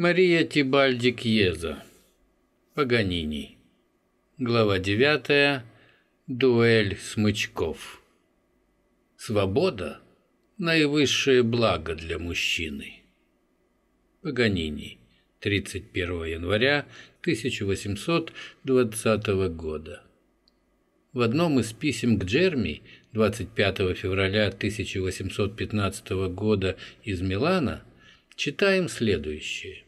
Мария Тибальди Кьеза. Паганини. Глава 9. Дуэль смычков. Свобода – наивысшее благо для мужчины. Паганини. 31 января 1820 года. В одном из писем к Джерми 25 февраля 1815 года из Милана читаем следующее.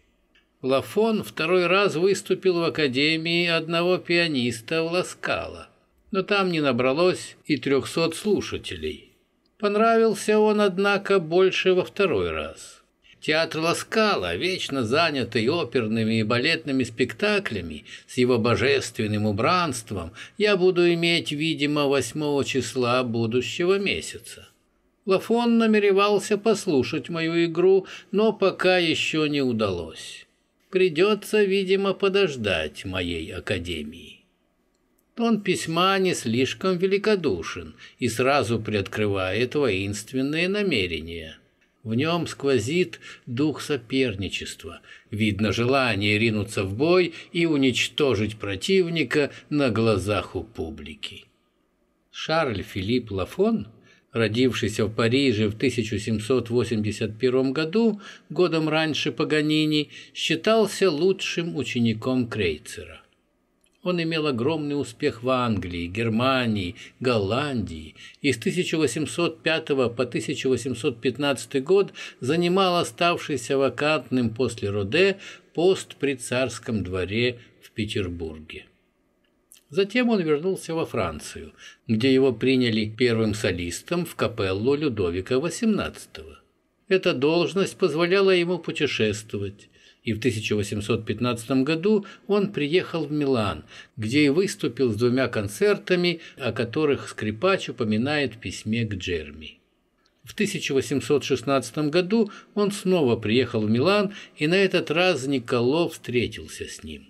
Лафон второй раз выступил в академии одного пианиста в Ласкало, но там не набралось и трехсот слушателей. Понравился он, однако, больше во второй раз. Театр Ласкала, вечно занятый оперными и балетными спектаклями, с его божественным убранством, я буду иметь, видимо, 8 числа будущего месяца. Лафон намеревался послушать мою игру, но пока еще не удалось. Придется, видимо, подождать моей академии. Тон письма не слишком великодушен и сразу приоткрывает воинственные намерения. В нем сквозит дух соперничества, видно желание ринуться в бой и уничтожить противника на глазах у публики. Шарль Филипп Лафон – родившийся в Париже в 1781 году, годом раньше Паганини, считался лучшим учеником Крейцера. Он имел огромный успех в Англии, Германии, Голландии и с 1805 по 1815 год занимал оставшийся вакантным после Роде пост при царском дворе в Петербурге. Затем он вернулся во Францию, где его приняли первым солистом в капеллу Людовика XVIII. Эта должность позволяла ему путешествовать, и в 1815 году он приехал в Милан, где и выступил с двумя концертами, о которых скрипач упоминает в письме к Джерми. В 1816 году он снова приехал в Милан, и на этот раз Николо встретился с ним.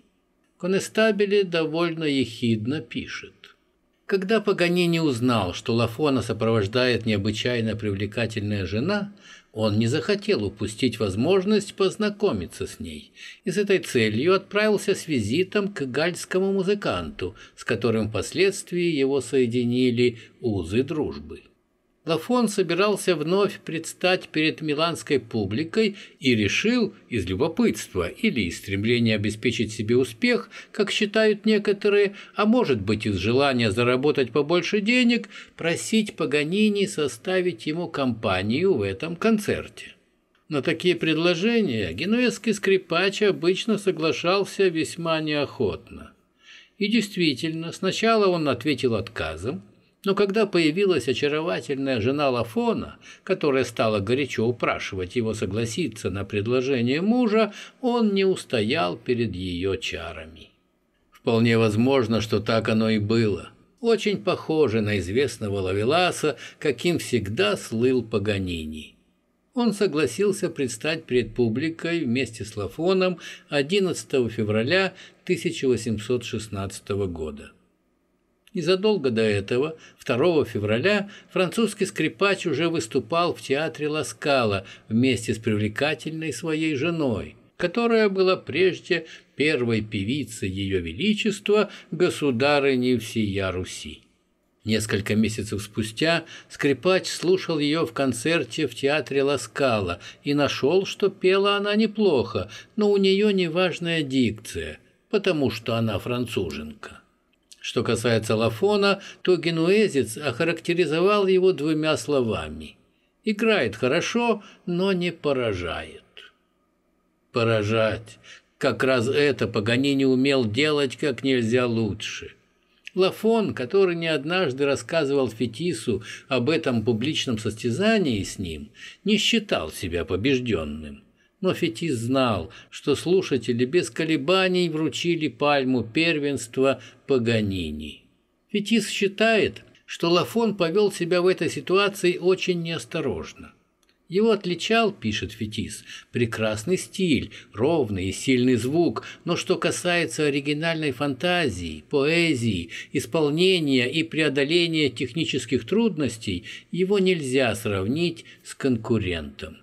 Конестабеле довольно ехидно пишет. Когда Паганини узнал, что Лафона сопровождает необычайно привлекательная жена, он не захотел упустить возможность познакомиться с ней и с этой целью отправился с визитом к гальскому музыканту, с которым впоследствии его соединили узы дружбы. Лафон собирался вновь предстать перед миланской публикой и решил из любопытства или из стремления обеспечить себе успех, как считают некоторые, а может быть из желания заработать побольше денег, просить Паганини составить ему компанию в этом концерте. На такие предложения генуэзский скрипач обычно соглашался весьма неохотно. И действительно, сначала он ответил отказом, но когда появилась очаровательная жена Лафона, которая стала горячо упрашивать его согласиться на предложение мужа, он не устоял перед ее чарами. Вполне возможно, что так оно и было. Очень похоже на известного Лавеласа, каким всегда слыл Паганини. Он согласился предстать перед публикой вместе с Лафоном 11 февраля 1816 года. Незадолго до этого, 2 февраля, французский скрипач уже выступал в театре Ласкала вместе с привлекательной своей женой, которая была прежде первой певицей Ее Величества, государыней всея Руси. Несколько месяцев спустя скрипач слушал ее в концерте в театре Ласкала и нашел, что пела она неплохо, но у нее неважная дикция, потому что она француженка. Что касается Лафона, то генуэзец охарактеризовал его двумя словами. Играет хорошо, но не поражает. Поражать. Как раз это Паганини умел делать как нельзя лучше. Лафон, который не однажды рассказывал Фетису об этом публичном состязании с ним, не считал себя побежденным. Но Фетис знал, что слушатели без колебаний вручили пальму первенства Паганини. Фетис считает, что Лафон повел себя в этой ситуации очень неосторожно. Его отличал, пишет Фетис, прекрасный стиль, ровный и сильный звук, но что касается оригинальной фантазии, поэзии, исполнения и преодоления технических трудностей, его нельзя сравнить с конкурентом.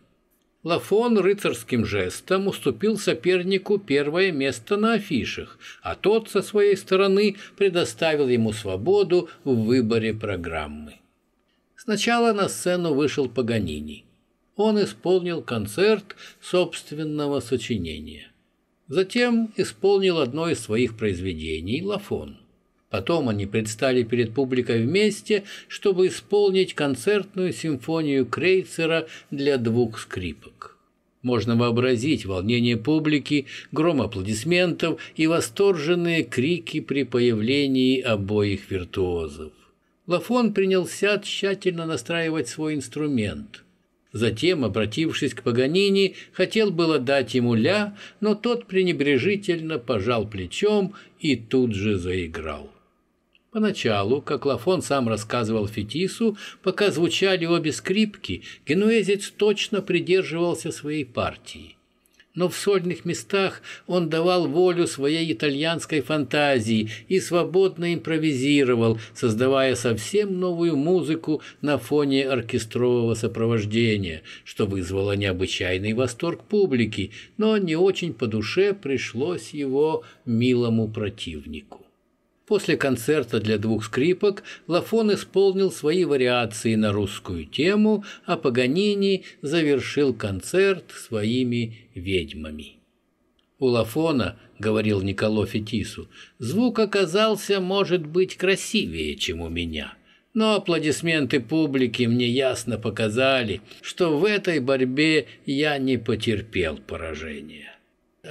Лафон рыцарским жестом уступил сопернику первое место на афишах, а тот со своей стороны предоставил ему свободу в выборе программы. Сначала на сцену вышел Паганини. Он исполнил концерт собственного сочинения. Затем исполнил одно из своих произведений «Лафон». Потом они предстали перед публикой вместе, чтобы исполнить концертную симфонию Крейцера для двух скрипок. Можно вообразить волнение публики, гром аплодисментов и восторженные крики при появлении обоих виртуозов. Лафон принялся тщательно настраивать свой инструмент. Затем, обратившись к Паганини, хотел было дать ему ля, но тот пренебрежительно пожал плечом и тут же заиграл. Поначалу, как Лафон сам рассказывал Фетису, пока звучали обе скрипки, генуэзец точно придерживался своей партии. Но в сольных местах он давал волю своей итальянской фантазии и свободно импровизировал, создавая совсем новую музыку на фоне оркестрового сопровождения, что вызвало необычайный восторг публики, но не очень по душе пришлось его милому противнику. После концерта для двух скрипок Лафон исполнил свои вариации на русскую тему, а Паганини завершил концерт своими ведьмами. У Лафона, говорил Николо Фетису, звук оказался, может быть, красивее, чем у меня. Но аплодисменты публики мне ясно показали, что в этой борьбе я не потерпел поражения.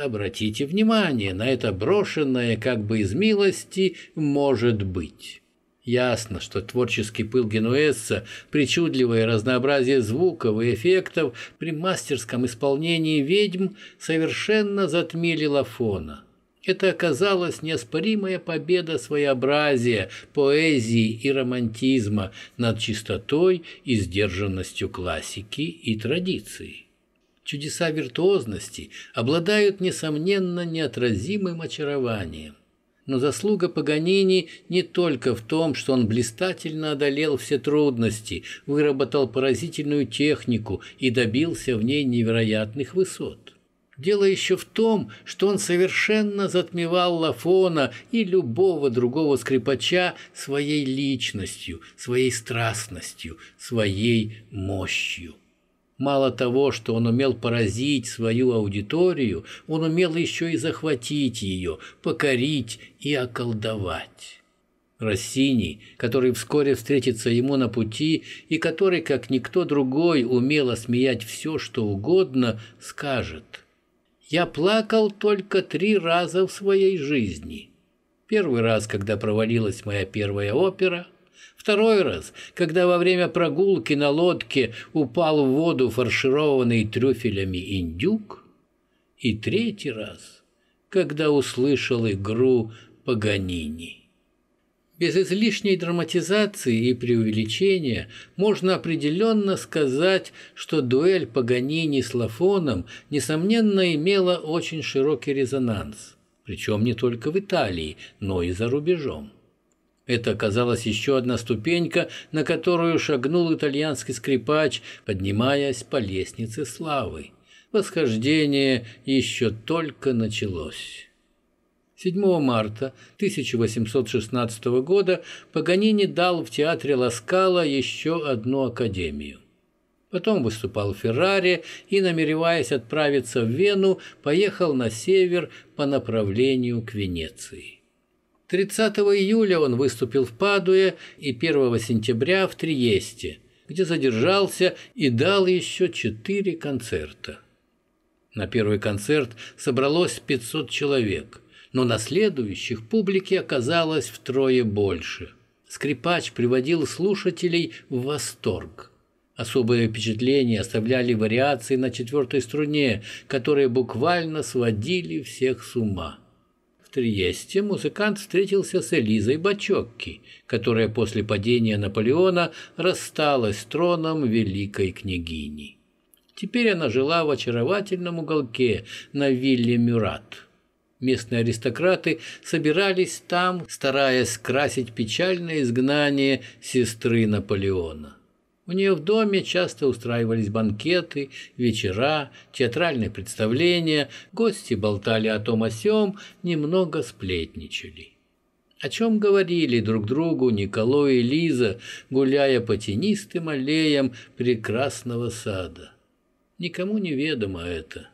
Обратите внимание на это брошенное как бы из милости «может быть». Ясно, что творческий пыл генуэзца, причудливое разнообразие звуков и эффектов при мастерском исполнении ведьм совершенно затмили Лафона. Это оказалась неоспоримая победа своеобразия, поэзии и романтизма над чистотой и сдержанностью классики и традиции. Чудеса виртуозности обладают, несомненно, неотразимым очарованием. Но заслуга Паганини не только в том, что он блистательно одолел все трудности, выработал поразительную технику и добился в ней невероятных высот. Дело еще в том, что он совершенно затмевал Лафона и любого другого скрипача своей личностью, своей страстностью, своей мощью. Мало того, что он умел поразить свою аудиторию, он умел еще и захватить ее, покорить и околдовать. Рассини, который вскоре встретится ему на пути и который, как никто другой, умел осмеять все, что угодно, скажет «Я плакал только три раза в своей жизни. Первый раз, когда провалилась моя первая опера – Второй раз, когда во время прогулки на лодке упал в воду фаршированный трюфелями индюк. И третий раз, когда услышал игру Паганини. Без излишней драматизации и преувеличения можно определенно сказать, что дуэль Паганини с Лафоном, несомненно, имела очень широкий резонанс, причем не только в Италии, но и за рубежом. Это оказалась еще одна ступенька, на которую шагнул итальянский скрипач, поднимаясь по лестнице славы. Восхождение еще только началось. 7 марта 1816 года Паганини дал в театре Ласкала еще одну академию. Потом выступал в Ферраре и, намереваясь отправиться в Вену, поехал на север по направлению к Венеции. 30 июля он выступил в Падуе и 1 сентября в Триесте, где задержался и дал еще четыре концерта. На первый концерт собралось 500 человек, но на следующих публики оказалось втрое больше. Скрипач приводил слушателей в восторг. Особое впечатление оставляли вариации на четвертой струне, которые буквально сводили всех с ума. Триесте музыкант встретился с Элизой Бачокки, которая после падения Наполеона рассталась с троном великой княгини. Теперь она жила в очаровательном уголке на вилле Мюрат. Местные аристократы собирались там, стараясь скрасить печальное изгнание сестры Наполеона. У нее в доме часто устраивались банкеты, вечера, театральные представления, гости болтали о том о сём, немного сплетничали. О чем говорили друг другу Николай и Лиза, гуляя по тенистым аллеям прекрасного сада. Никому не ведомо это.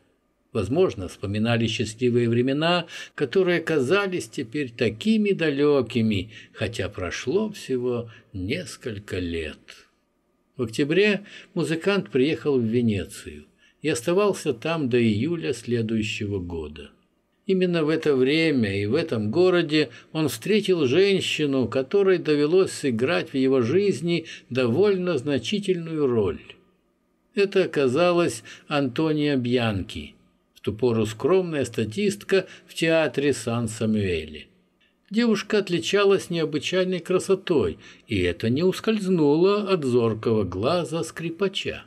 Возможно, вспоминали счастливые времена, которые казались теперь такими далекими, хотя прошло всего несколько лет. В октябре музыкант приехал в Венецию и оставался там до июля следующего года. Именно в это время и в этом городе он встретил женщину, которой довелось сыграть в его жизни довольно значительную роль. Это оказалась Антония Бьянки, в ту пору скромная статистка в театре Сан-Самуэле. Девушка отличалась необычайной красотой, и это не ускользнуло от зоркого глаза скрипача.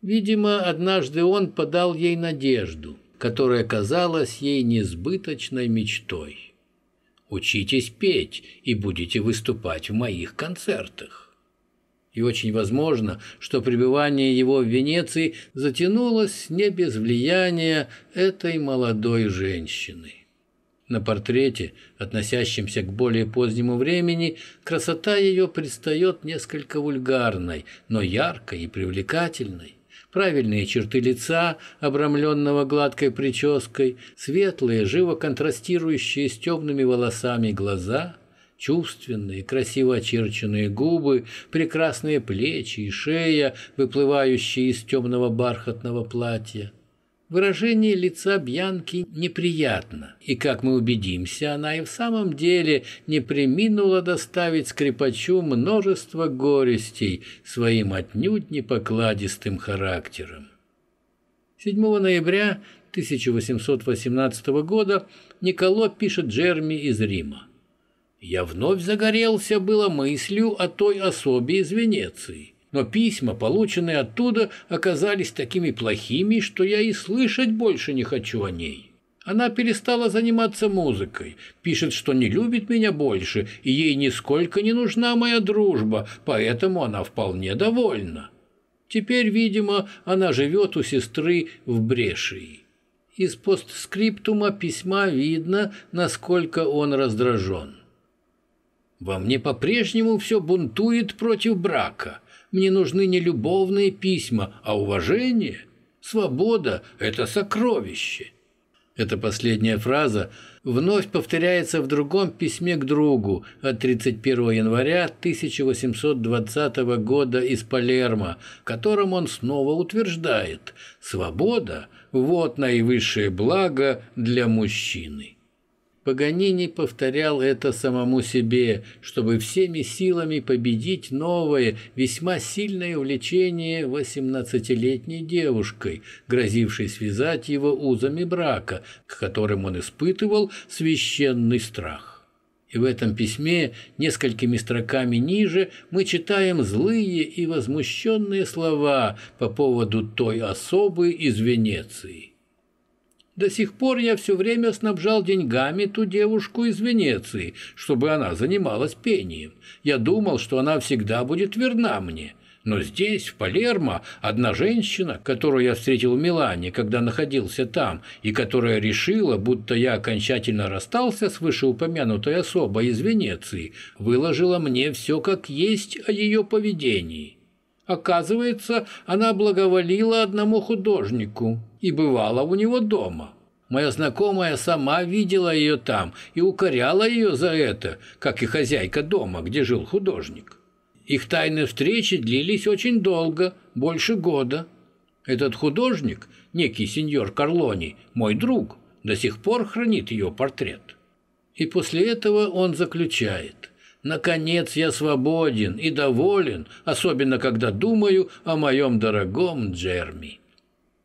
Видимо, однажды он подал ей надежду, которая казалась ей несбыточной мечтой. «Учитесь петь и будете выступать в моих концертах». И очень возможно, что пребывание его в Венеции затянулось не без влияния этой молодой женщины. На портрете, относящемся к более позднему времени, красота ее предстает несколько вульгарной, но яркой и привлекательной. Правильные черты лица, обрамленного гладкой прической, светлые, живо контрастирующие с темными волосами глаза, чувственные, красиво очерченные губы, прекрасные плечи и шея, выплывающие из темного бархатного платья – Выражение лица Бьянки неприятно, и, как мы убедимся, она и в самом деле не приминула доставить скрипачу множество горестей своим отнюдь непокладистым характером. 7 ноября 1818 года Николо пишет Джерми из Рима. «Я вновь загорелся было мыслью о той особе из Венеции» но письма, полученные оттуда, оказались такими плохими, что я и слышать больше не хочу о ней. Она перестала заниматься музыкой, пишет, что не любит меня больше, и ей нисколько не нужна моя дружба, поэтому она вполне довольна. Теперь, видимо, она живет у сестры в Брешии. Из постскриптума письма видно, насколько он раздражен. Во мне по-прежнему все бунтует против брака. Мне нужны не любовные письма, а уважение. Свобода – это сокровище. Эта последняя фраза вновь повторяется в другом письме к другу от 31 января 1820 года из Палермо, в котором он снова утверждает «Свобода – вот наивысшее благо для мужчины». Паганини повторял это самому себе, чтобы всеми силами победить новое, весьма сильное увлечение восемнадцатилетней девушкой, грозившей связать его узами брака, к которым он испытывал священный страх. И в этом письме, несколькими строками ниже, мы читаем злые и возмущенные слова по поводу той особы из Венеции. До сих пор я все время снабжал деньгами ту девушку из Венеции, чтобы она занималась пением. Я думал, что она всегда будет верна мне. Но здесь, в Палермо, одна женщина, которую я встретил в Милане, когда находился там, и которая решила, будто я окончательно расстался с вышеупомянутой особой из Венеции, выложила мне все как есть о ее поведении. Оказывается, она благоволила одному художнику и бывала у него дома. Моя знакомая сама видела ее там и укоряла ее за это, как и хозяйка дома, где жил художник. Их тайные встречи длились очень долго, больше года. Этот художник, некий сеньор Карлони, мой друг, до сих пор хранит ее портрет. И после этого он заключает – Наконец я свободен и доволен, особенно когда думаю о моем дорогом Джерми.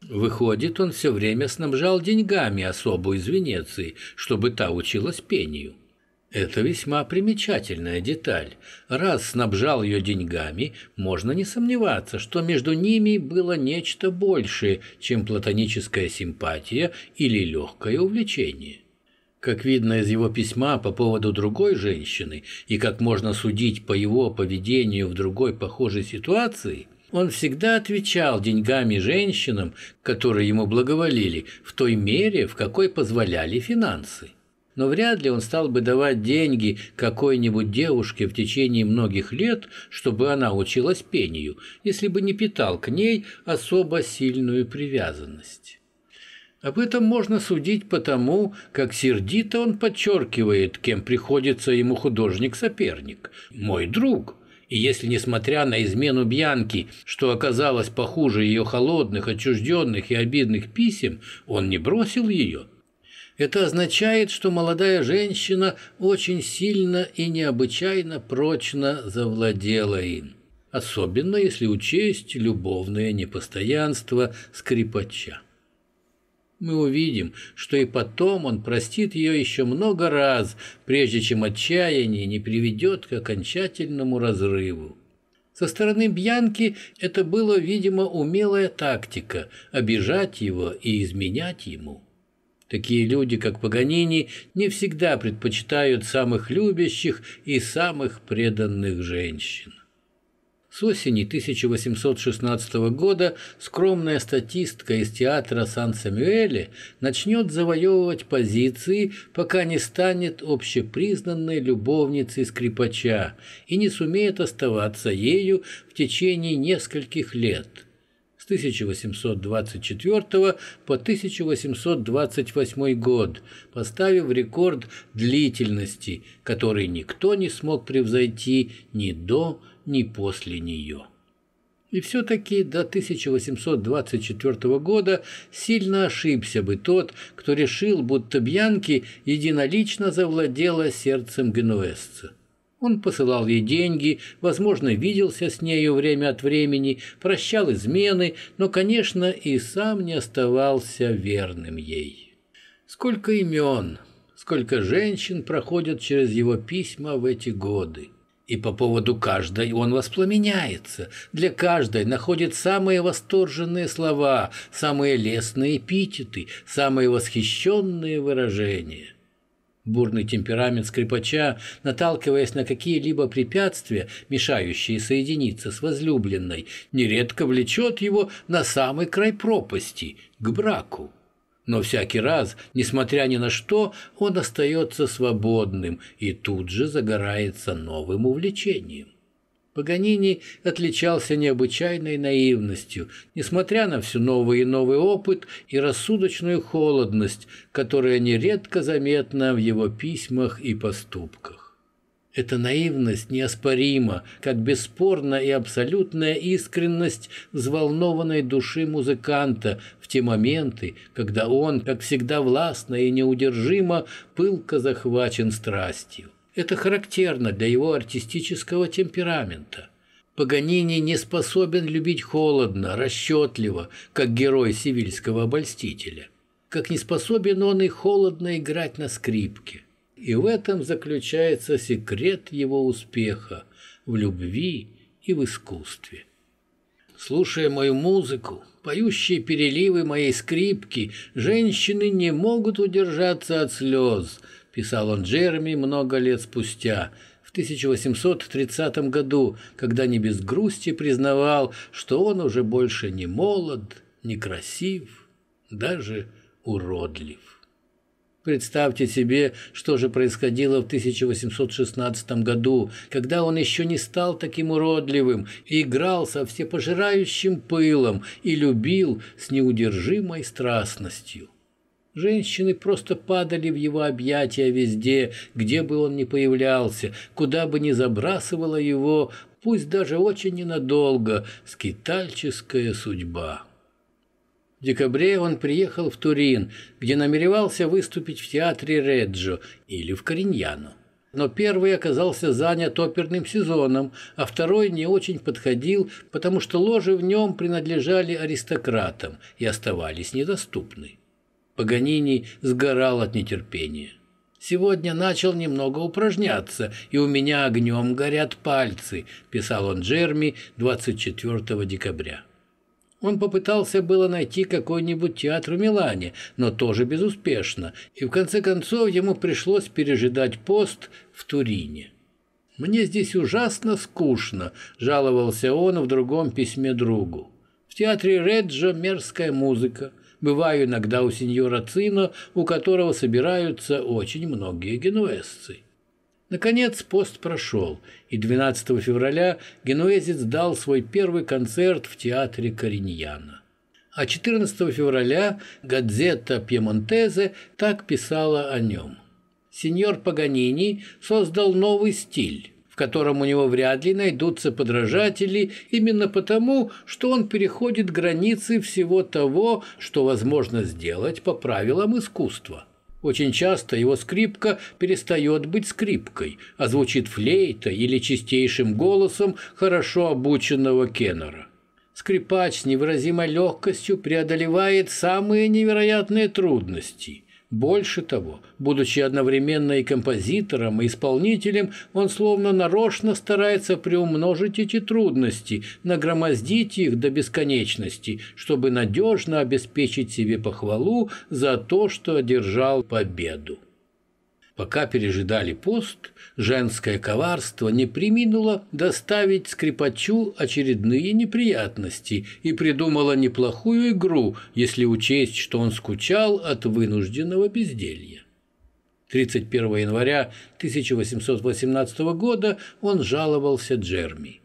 Выходит, он все время снабжал деньгами особу из Венеции, чтобы та училась пению. Это весьма примечательная деталь. Раз снабжал ее деньгами, можно не сомневаться, что между ними было нечто большее, чем платоническая симпатия или легкое увлечение. Как видно из его письма по поводу другой женщины, и как можно судить по его поведению в другой похожей ситуации, он всегда отвечал деньгами женщинам, которые ему благоволили, в той мере, в какой позволяли финансы. Но вряд ли он стал бы давать деньги какой-нибудь девушке в течение многих лет, чтобы она училась пению, если бы не питал к ней особо сильную привязанность. Об этом можно судить потому, как сердито он подчеркивает, кем приходится ему художник-соперник. «Мой друг». И если, несмотря на измену Бьянки, что оказалось похуже ее холодных, отчужденных и обидных писем, он не бросил ее, это означает, что молодая женщина очень сильно и необычайно прочно завладела им, особенно если учесть любовное непостоянство скрипача мы увидим, что и потом он простит ее еще много раз, прежде чем отчаяние не приведет к окончательному разрыву. Со стороны Бьянки это было, видимо, умелая тактика – обижать его и изменять ему. Такие люди, как Паганини, не всегда предпочитают самых любящих и самых преданных женщин. С осени 1816 года скромная статистка из театра Сан-Самуэле начнет завоевывать позиции, пока не станет общепризнанной любовницей скрипача и не сумеет оставаться ею в течение нескольких лет. С 1824 по 1828 год, поставив рекорд длительности, который никто не смог превзойти ни до, ни после нее. И все-таки до 1824 года сильно ошибся бы тот, кто решил, будто Бьянки единолично завладела сердцем генуэзца. Он посылал ей деньги, возможно, виделся с нею время от времени, прощал измены, но, конечно, и сам не оставался верным ей. Сколько имен, сколько женщин проходят через его письма в эти годы. И по поводу каждой он воспламеняется, для каждой находит самые восторженные слова, самые лестные эпитеты, самые восхищенные выражения. Бурный темперамент скрипача, наталкиваясь на какие-либо препятствия, мешающие соединиться с возлюбленной, нередко влечет его на самый край пропасти, к браку. Но всякий раз, несмотря ни на что, он остается свободным и тут же загорается новым увлечением. Паганини отличался необычайной наивностью, несмотря на всю новый и новый опыт и рассудочную холодность, которая нередко заметна в его письмах и поступках. Эта наивность неоспорима, как бесспорна и абсолютная искренность взволнованной души музыканта в те моменты, когда он, как всегда властно и неудержимо, пылко захвачен страстью. Это характерно для его артистического темперамента. Паганини не способен любить холодно, расчетливо, как герой сивильского обольстителя. Как не способен он и холодно играть на скрипке. И в этом заключается секрет его успеха в любви и в искусстве. Слушая мою музыку, поющие переливы моей скрипки, женщины не могут удержаться от слез, писал он Джереми много лет спустя, в 1830 году, когда не без грусти признавал, что он уже больше не молод, не красив, даже уродлив. Представьте себе, что же происходило в 1816 году, когда он еще не стал таким уродливым и играл со всепожирающим пылом и любил с неудержимой страстностью. Женщины просто падали в его объятия везде, где бы он ни появлялся, куда бы ни забрасывала его, пусть даже очень ненадолго, скитальческая судьба. Декабре он приехал в Турин, где намеревался выступить в театре Реджо или в Кориньяно. Но первый оказался занят оперным сезоном, а второй не очень подходил, потому что ложи в нем принадлежали аристократам и оставались недоступны. Паганини сгорал от нетерпения. «Сегодня начал немного упражняться, и у меня огнем горят пальцы», – писал он Джерми 24 декабря. Он попытался было найти какой-нибудь театр в Милане, но тоже безуспешно, и в конце концов ему пришлось пережидать пост в Турине. «Мне здесь ужасно скучно», – жаловался он в другом письме другу. «В театре Реджо мерзкая музыка. Бываю иногда у сеньора Цино, у которого собираются очень многие генуэзцы». Наконец пост прошел, и 12 февраля генуэзец дал свой первый концерт в театре Кориньяна. А 14 февраля газета «Пьемонтезе» так писала о нем. Сеньор Паганини создал новый стиль, в котором у него вряд ли найдутся подражатели именно потому, что он переходит границы всего того, что возможно сделать по правилам искусства. Очень часто его скрипка перестает быть скрипкой, а звучит флейта или чистейшим голосом хорошо обученного кеннера. Скрипач с невыразимой легкостью преодолевает самые невероятные трудности. Больше того, будучи одновременно и композитором, и исполнителем, он словно нарочно старается приумножить эти трудности, нагромоздить их до бесконечности, чтобы надежно обеспечить себе похвалу за то, что одержал победу. Пока пережидали пост, женское коварство не приминуло доставить скрипачу очередные неприятности и придумало неплохую игру, если учесть, что он скучал от вынужденного безделья. 31 января 1818 года он жаловался Джерми.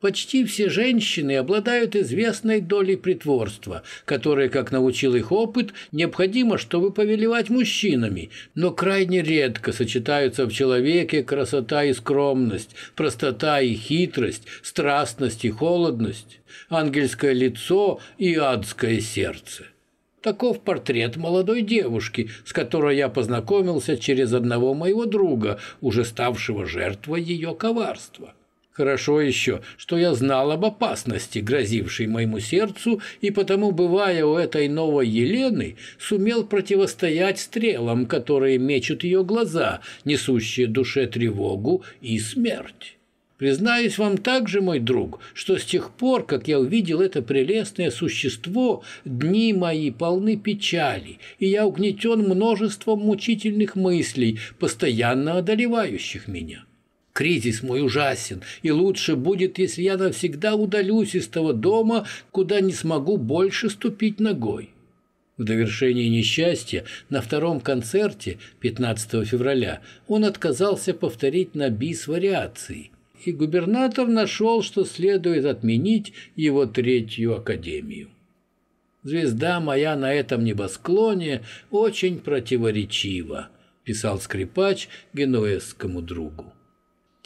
Почти все женщины обладают известной долей притворства, которое, как научил их опыт, необходимо, чтобы повелевать мужчинами, но крайне редко сочетаются в человеке красота и скромность, простота и хитрость, страстность и холодность, ангельское лицо и адское сердце. Таков портрет молодой девушки, с которой я познакомился через одного моего друга, уже ставшего жертвой ее коварства. Хорошо еще, что я знал об опасности, грозившей моему сердцу, и потому, бывая у этой новой Елены, сумел противостоять стрелам, которые мечут ее глаза, несущие душе тревогу и смерть. Признаюсь вам также, мой друг, что с тех пор, как я увидел это прелестное существо, дни мои полны печали, и я угнетен множеством мучительных мыслей, постоянно одолевающих меня. Кризис мой ужасен, и лучше будет, если я навсегда удалюсь из того дома, куда не смогу больше ступить ногой. В довершении несчастья на втором концерте 15 февраля он отказался повторить на бис вариации, и губернатор нашел, что следует отменить его третью академию. «Звезда моя на этом небосклоне очень противоречива», писал скрипач генуэзскому другу.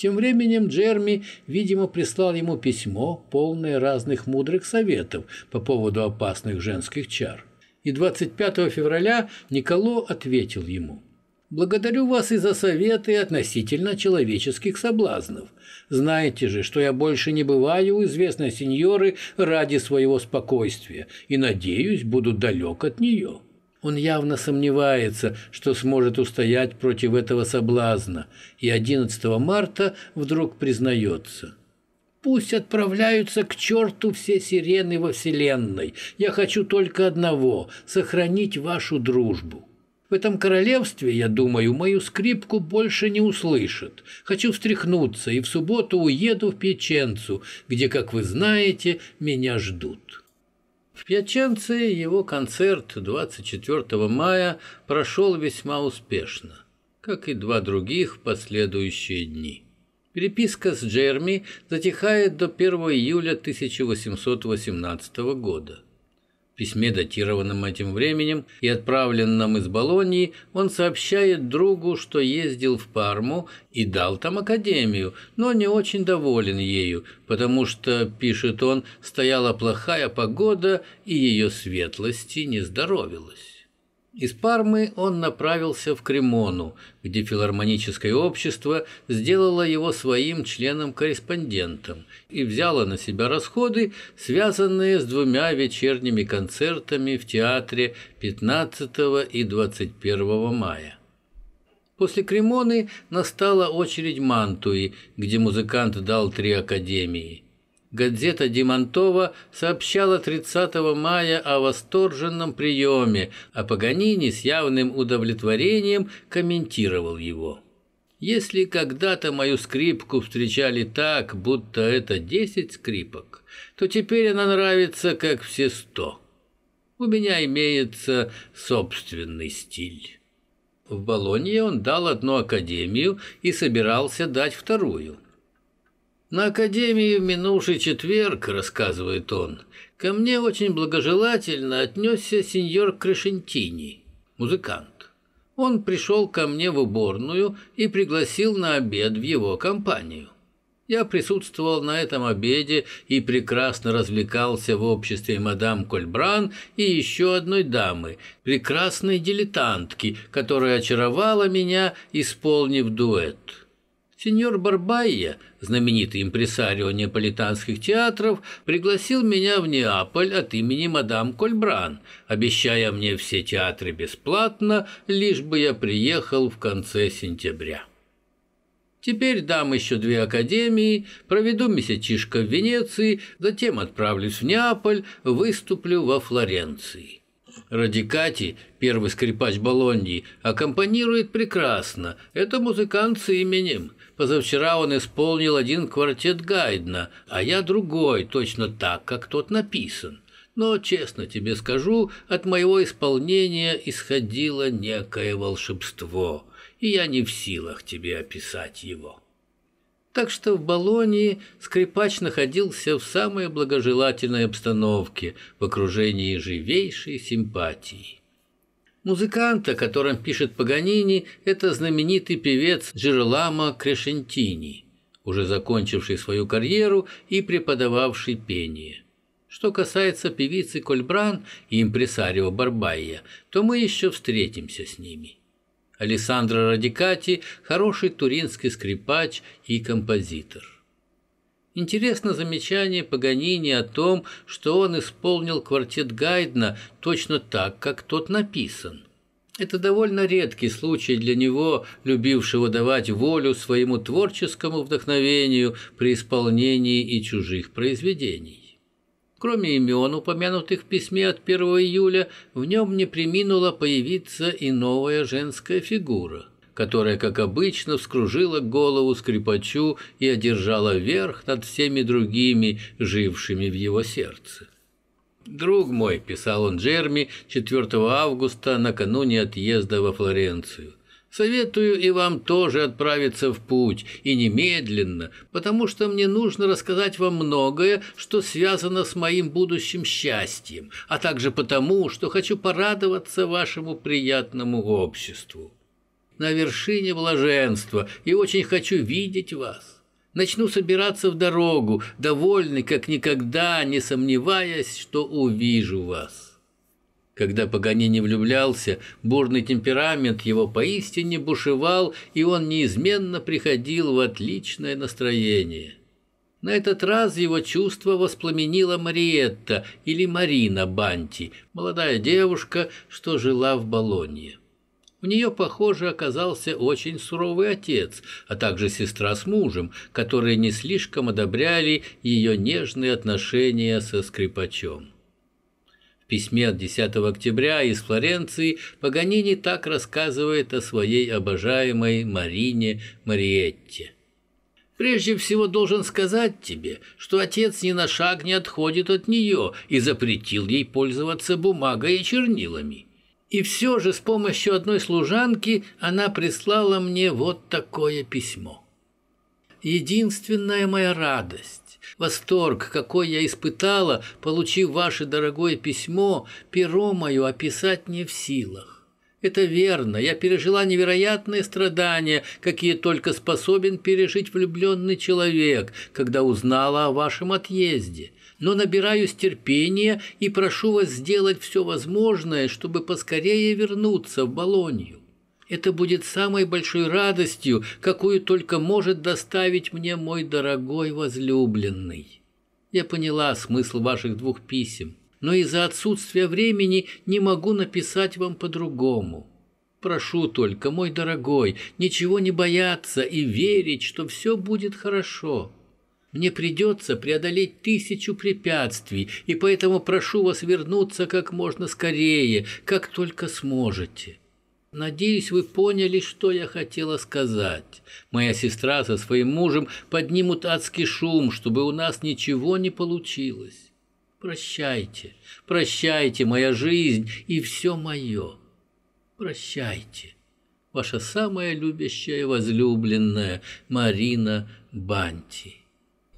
Тем временем Джерми, видимо, прислал ему письмо, полное разных мудрых советов по поводу опасных женских чар. И 25 февраля Николо ответил ему. «Благодарю вас и за советы относительно человеческих соблазнов. Знаете же, что я больше не бываю у известной сеньоры ради своего спокойствия и, надеюсь, буду далек от нее». Он явно сомневается, что сможет устоять против этого соблазна, и 11 марта вдруг признается. «Пусть отправляются к черту все сирены во Вселенной. Я хочу только одного – сохранить вашу дружбу». В этом королевстве, я думаю, мою скрипку больше не услышат. Хочу встряхнуться и в субботу уеду в Печенцу, где, как вы знаете, меня ждут. В Пьяченце его концерт 24 мая прошел весьма успешно, как и два других последующие дни. Переписка с Джерми затихает до 1 июля 1818 года письме, датированном этим временем и отправленном из Болонии, он сообщает другу, что ездил в Парму и дал там академию, но не очень доволен ею, потому что, пишет он, стояла плохая погода и ее светлости не здоровилась. Из Пармы он направился в Кремону, где филармоническое общество сделало его своим членом-корреспондентом и взяло на себя расходы, связанные с двумя вечерними концертами в театре 15 и 21 мая. После Кремоны настала очередь Мантуи, где музыкант дал три академии – Газета Димонтова сообщала 30 мая о восторженном приеме, а Паганини с явным удовлетворением комментировал его. Если когда-то мою скрипку встречали так, будто это десять скрипок, то теперь она нравится, как все сто. У меня имеется собственный стиль. В Болонье он дал одну академию и собирался дать вторую. На академии в минувший четверг, рассказывает он, ко мне очень благожелательно отнесся сеньор Крешентини, музыкант. Он пришел ко мне в уборную и пригласил на обед в его компанию. Я присутствовал на этом обеде и прекрасно развлекался в обществе мадам Кольбран и еще одной дамы, прекрасной дилетантки, которая очаровала меня, исполнив дуэт. Сеньор Барбайя, знаменитый импресарио неаполитанских театров, пригласил меня в Неаполь от имени мадам Кольбран, обещая мне все театры бесплатно, лишь бы я приехал в конце сентября. Теперь дам еще две академии, проведу месячишко в Венеции, затем отправлюсь в Неаполь, выступлю во Флоренции. Радикати, первый скрипач Болоньи, аккомпанирует прекрасно. Это музыкант с именем. Позавчера он исполнил один квартет Гайдна, а я другой, точно так, как тот написан. Но, честно тебе скажу, от моего исполнения исходило некое волшебство, и я не в силах тебе описать его. Так что в Болонии скрипач находился в самой благожелательной обстановке, в окружении живейшей симпатии. Музыкант, о котором пишет Паганини, это знаменитый певец Джеролама Крешентини, уже закончивший свою карьеру и преподававший пение. Что касается певицы Кольбран и импресарио Барбайя, то мы еще встретимся с ними. Алессандро Радикати – хороший туринский скрипач и композитор. Интересно замечание Паганини о том, что он исполнил квартет Гайдна точно так, как тот написан. Это довольно редкий случай для него, любившего давать волю своему творческому вдохновению при исполнении и чужих произведений. Кроме имен, упомянутых в письме от 1 июля, в нем не приминула появиться и новая женская фигура – которая, как обычно, вскружила голову скрипачу и одержала верх над всеми другими, жившими в его сердце. «Друг мой», – писал он Джерми 4 августа накануне отъезда во Флоренцию, Советую и вам тоже отправиться в путь, и немедленно, потому что мне нужно рассказать вам многое, что связано с моим будущим счастьем, а также потому, что хочу порадоваться вашему приятному обществу на вершине блаженства и очень хочу видеть вас. Начну собираться в дорогу, довольный, как никогда, не сомневаясь, что увижу вас. Когда Паганини влюблялся, бурный темперамент его поистине бушевал, и он неизменно приходил в отличное настроение. На этот раз его чувство воспламенила Мариетта или Марина Банти, молодая девушка, что жила в Болонье. У нее, похоже, оказался очень суровый отец, а также сестра с мужем, которые не слишком одобряли ее нежные отношения со скрипачом. В письме от 10 октября из Флоренции Паганини так рассказывает о своей обожаемой Марине Мариетте. Прежде всего должен сказать тебе, что отец ни на шаг не отходит от нее и запретил ей пользоваться бумагой и чернилами. И все же с помощью одной служанки она прислала мне вот такое письмо. Единственная моя радость, восторг, какой я испытала, получив ваше дорогое письмо, перо мое описать не в силах. Это верно, я пережила невероятные страдания, какие только способен пережить влюбленный человек, когда узнала о вашем отъезде – но набираюсь терпения и прошу вас сделать все возможное, чтобы поскорее вернуться в Болонью. Это будет самой большой радостью, какую только может доставить мне мой дорогой возлюбленный. Я поняла смысл ваших двух писем, но из-за отсутствия времени не могу написать вам по-другому. Прошу только, мой дорогой, ничего не бояться и верить, что все будет хорошо. Мне придется преодолеть тысячу препятствий, и поэтому прошу вас вернуться как можно скорее, как только сможете. Надеюсь, вы поняли, что я хотела сказать. Моя сестра со своим мужем поднимут адский шум, чтобы у нас ничего не получилось. Прощайте, прощайте, моя жизнь и все мое. Прощайте, ваша самая любящая возлюбленная Марина Банти.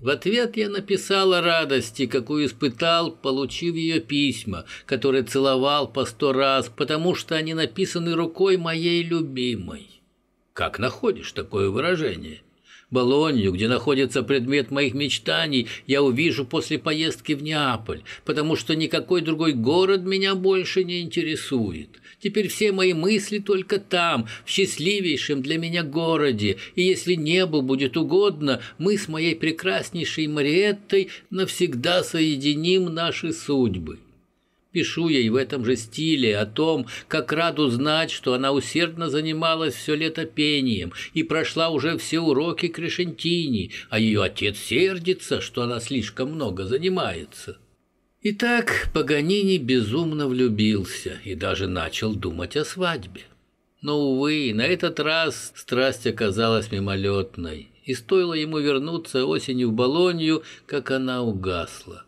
В ответ я написала радости, какую испытал, получив ее письма, которые целовал по сто раз, потому что они написаны рукой моей любимой. Как находишь такое выражение? Болонью, где находится предмет моих мечтаний, я увижу после поездки в Неаполь, потому что никакой другой город меня больше не интересует. Теперь все мои мысли только там, в счастливейшем для меня городе, и если небу будет угодно, мы с моей прекраснейшей Мариеттой навсегда соединим наши судьбы. Пишу ей в этом же стиле о том, как рад узнать, что она усердно занималась все лето пением и прошла уже все уроки Крешентини, а ее отец сердится, что она слишком много занимается. Итак, Паганини безумно влюбился и даже начал думать о свадьбе. Но, увы, на этот раз страсть оказалась мимолетной, и стоило ему вернуться осенью в Болонью, как она угасла.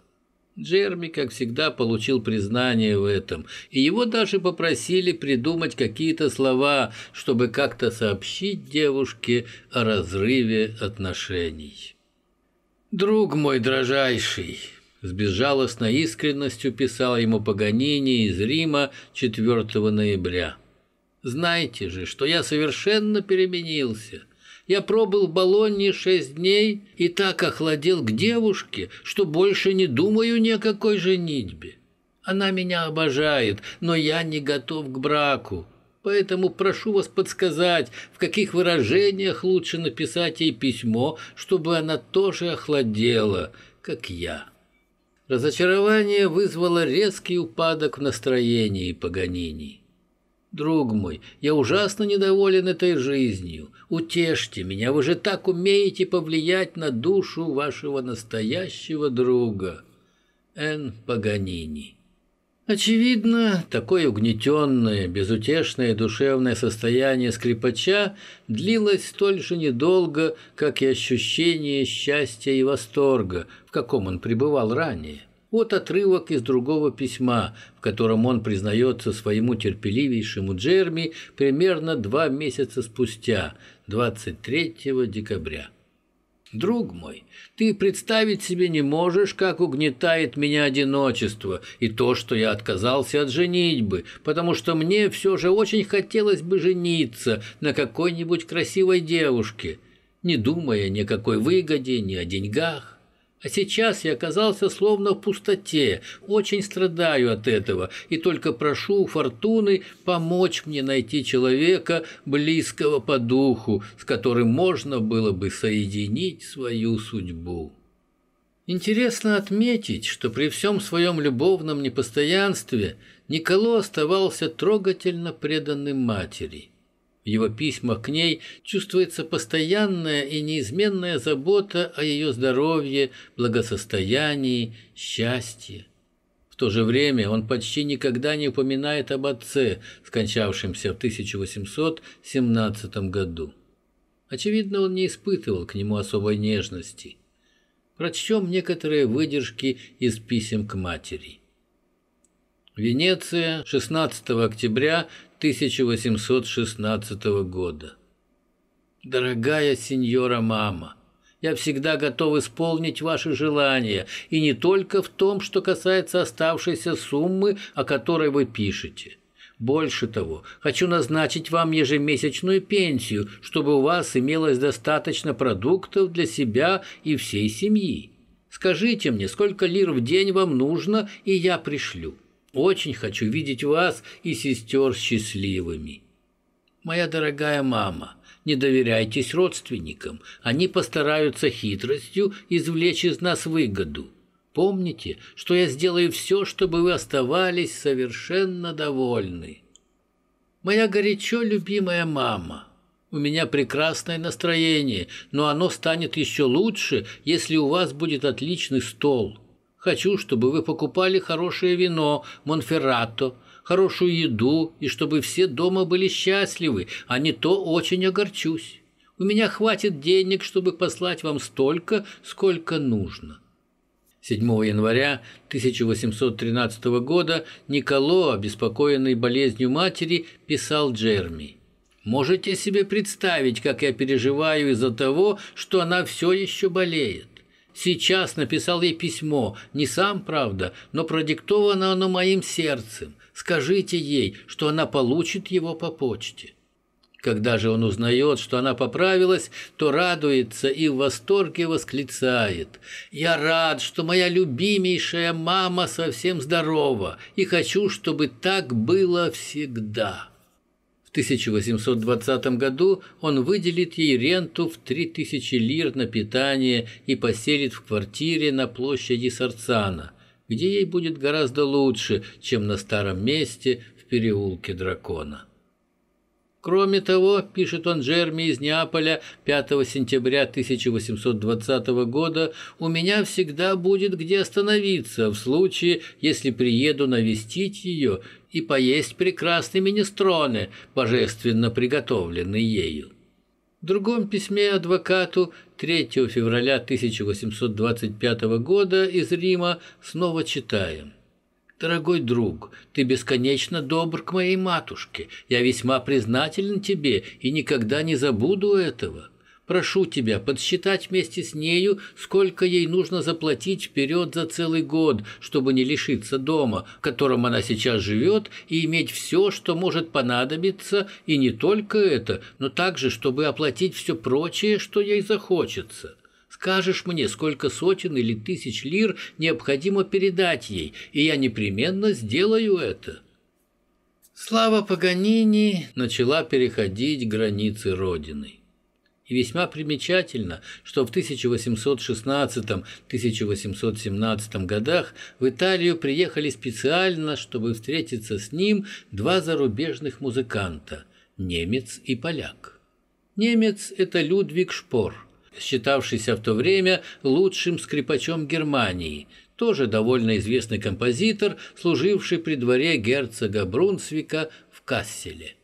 Джерми, как всегда, получил признание в этом, и его даже попросили придумать какие-то слова, чтобы как-то сообщить девушке о разрыве отношений. «Друг мой дрожайший», с безжалостной искренностью писал ему Паганини из Рима 4 ноября. «Знайте же, что я совершенно переменился. Я пробыл в Болонне шесть дней и так охладел к девушке, что больше не думаю ни о какой женитьбе. Она меня обожает, но я не готов к браку. Поэтому прошу вас подсказать, в каких выражениях лучше написать ей письмо, чтобы она тоже охладела, как я». Разочарование вызвало резкий упадок в настроении Паганини. «Друг мой, я ужасно недоволен этой жизнью. Утешьте меня, вы же так умеете повлиять на душу вашего настоящего друга». Н. Паганини Очевидно, такое угнетенное, безутешное душевное состояние скрипача длилось столь же недолго, как и ощущение счастья и восторга, в каком он пребывал ранее. Вот отрывок из другого письма, в котором он признается своему терпеливейшему Джерми примерно два месяца спустя, 23 декабря. Друг мой, ты представить себе не можешь, как угнетает меня одиночество и то, что я отказался от женитьбы, потому что мне все же очень хотелось бы жениться на какой-нибудь красивой девушке, не думая ни о какой выгоде, ни о деньгах. А сейчас я оказался словно в пустоте, очень страдаю от этого. И только прошу фортуны помочь мне найти человека, близкого по духу, с которым можно было бы соединить свою судьбу. Интересно отметить, что при всем своем любовном непостоянстве Николо оставался трогательно преданным матери – в его письмах к ней чувствуется постоянная и неизменная забота о ее здоровье, благосостоянии, счастье. В то же время он почти никогда не упоминает об отце, скончавшемся в 1817 году. Очевидно, он не испытывал к нему особой нежности. Прочтем некоторые выдержки из писем к матери. Венеция, 16 октября 1816 года. Дорогая сеньора мама, я всегда готов исполнить ваши желания, и не только в том, что касается оставшейся суммы, о которой вы пишете. Больше того, хочу назначить вам ежемесячную пенсию, чтобы у вас имелось достаточно продуктов для себя и всей семьи. Скажите мне, сколько лир в день вам нужно, и я пришлю. Очень хочу видеть вас и сестер счастливыми. Моя дорогая мама, не доверяйтесь родственникам. Они постараются хитростью извлечь из нас выгоду. Помните, что я сделаю все, чтобы вы оставались совершенно довольны. Моя горячо любимая мама, у меня прекрасное настроение, но оно станет еще лучше, если у вас будет отличный стол – Хочу, чтобы вы покупали хорошее вино, Монферрато, хорошую еду и чтобы все дома были счастливы, а не то очень огорчусь. У меня хватит денег, чтобы послать вам столько, сколько нужно». 7 января 1813 года Николо, обеспокоенный болезнью матери, писал Джерми. «Можете себе представить, как я переживаю из-за того, что она все еще болеет. Сейчас написал ей письмо, не сам, правда, но продиктовано оно моим сердцем. Скажите ей, что она получит его по почте. Когда же он узнает, что она поправилась, то радуется и в восторге восклицает. «Я рад, что моя любимейшая мама совсем здорова, и хочу, чтобы так было всегда». В 1820 году он выделит ей ренту в 3000 лир на питание и поселит в квартире на площади Сарцана, где ей будет гораздо лучше, чем на старом месте в переулке Дракона. Кроме того, пишет он Джерми из Неаполя 5 сентября 1820 года, у меня всегда будет где остановиться в случае, если приеду навестить ее и поесть прекрасные министроны, божественно приготовленные ею. В другом письме адвокату 3 февраля 1825 года из Рима снова читаем. Дорогой друг, ты бесконечно добр к моей матушке. Я весьма признателен тебе и никогда не забуду этого. Прошу тебя подсчитать вместе с нею, сколько ей нужно заплатить вперед за целый год, чтобы не лишиться дома, в котором она сейчас живет, и иметь все, что может понадобиться, и не только это, но также, чтобы оплатить все прочее, что ей захочется. Скажешь мне, сколько сотен или тысяч лир необходимо передать ей, и я непременно сделаю это». Слава Паганини начала переходить границы Родины. И весьма примечательно, что в 1816-1817 годах в Италию приехали специально, чтобы встретиться с ним два зарубежных музыканта – немец и поляк. Немец – это Людвиг Шпор – считавшийся в то время лучшим скрипачом Германии, тоже довольно известный композитор, служивший при дворе герцога Брунсвика в Касселе.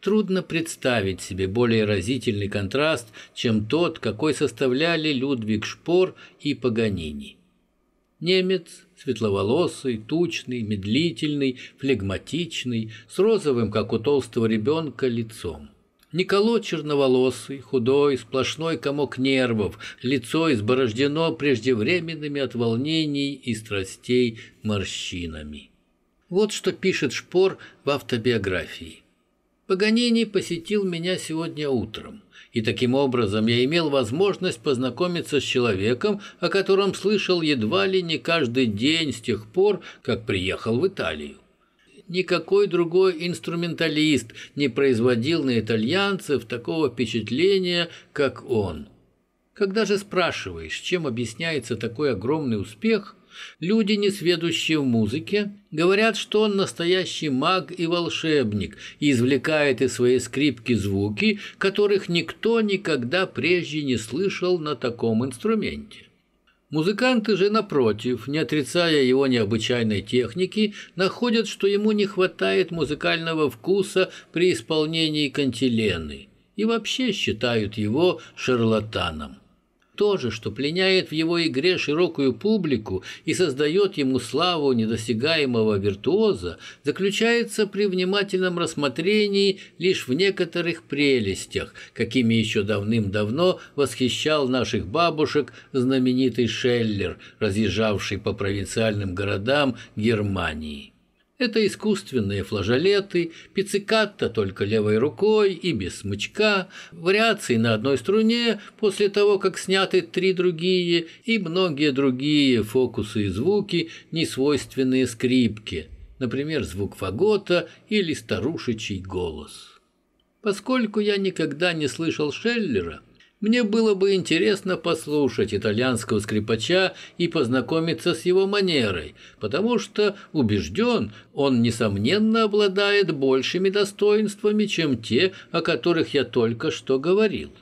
Трудно представить себе более разительный контраст, чем тот, какой составляли Людвиг Шпор и Паганини. Немец, светловолосый, тучный, медлительный, флегматичный, с розовым, как у толстого ребенка, лицом. Николо черноволосый, худой, сплошной комок нервов, лицо изборождено преждевременными от волнений и страстей морщинами. Вот что пишет Шпор в автобиографии. Паганини посетил меня сегодня утром, и таким образом я имел возможность познакомиться с человеком, о котором слышал едва ли не каждый день с тех пор, как приехал в Италию никакой другой инструменталист не производил на итальянцев такого впечатления, как он. Когда же спрашиваешь, чем объясняется такой огромный успех, люди, несведущие в музыке, говорят, что он настоящий маг и волшебник и извлекает из своей скрипки звуки, которых никто никогда прежде не слышал на таком инструменте. Музыканты же, напротив, не отрицая его необычайной техники, находят, что ему не хватает музыкального вкуса при исполнении кантилены и вообще считают его шарлатаном то же, что пленяет в его игре широкую публику и создает ему славу недосягаемого виртуоза, заключается при внимательном рассмотрении лишь в некоторых прелестях, какими еще давным-давно восхищал наших бабушек знаменитый Шеллер, разъезжавший по провинциальным городам Германии. Это искусственные флажолеты, пиццикатто только левой рукой и без смычка, вариации на одной струне после того, как сняты три другие, и многие другие фокусы и звуки, несвойственные скрипке, например, звук фагота или старушечий голос. Поскольку я никогда не слышал Шеллера, мне было бы интересно послушать итальянского скрипача и познакомиться с его манерой, потому что, убежден, он, несомненно, обладает большими достоинствами, чем те, о которых я только что говорил.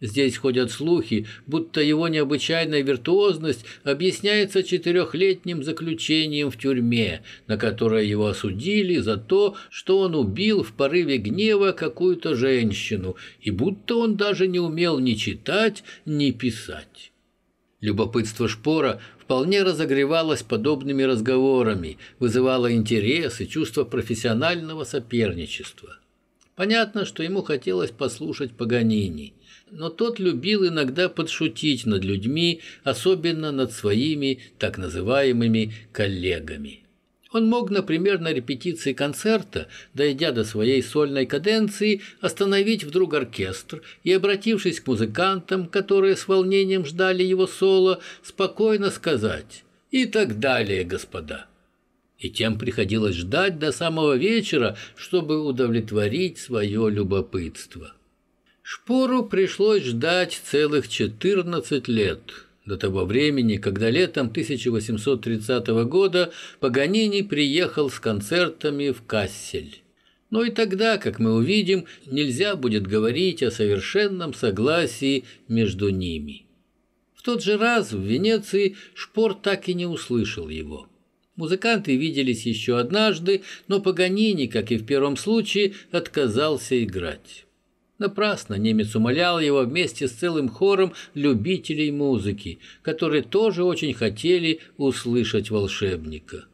Здесь ходят слухи, будто его необычайная виртуозность объясняется четырехлетним заключением в тюрьме, на которое его осудили за то, что он убил в порыве гнева какую-то женщину, и будто он даже не умел ни читать, ни писать. Любопытство Шпора вполне разогревалось подобными разговорами, вызывало интерес и чувство профессионального соперничества. Понятно, что ему хотелось послушать Паганини – но тот любил иногда подшутить над людьми, особенно над своими так называемыми коллегами. Он мог, например, на репетиции концерта, дойдя до своей сольной каденции, остановить вдруг оркестр и, обратившись к музыкантам, которые с волнением ждали его соло, спокойно сказать «И так далее, господа». И тем приходилось ждать до самого вечера, чтобы удовлетворить свое любопытство. Шпору пришлось ждать целых 14 лет, до того времени, когда летом 1830 года Паганини приехал с концертами в Кассель. Но и тогда, как мы увидим, нельзя будет говорить о совершенном согласии между ними. В тот же раз в Венеции Шпор так и не услышал его. Музыканты виделись еще однажды, но Паганини, как и в первом случае, отказался играть. Напрасно немец умолял его вместе с целым хором любителей музыки, которые тоже очень хотели услышать волшебника.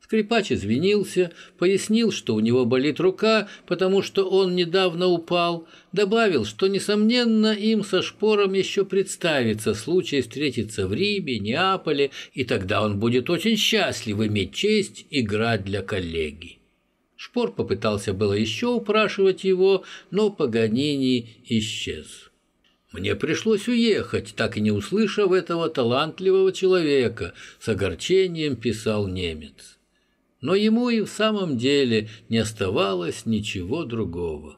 Скрипач извинился, пояснил, что у него болит рука, потому что он недавно упал, добавил, что, несомненно, им со Шпором еще представится случай встретиться в Риме, Неаполе, и тогда он будет очень счастлив иметь честь играть для коллеги. Шпор попытался было еще упрашивать его, но Паганини исчез. Мне пришлось уехать, так и не услышав этого талантливого человека, с огорчением писал немец. Но ему и в самом деле не оставалось ничего другого.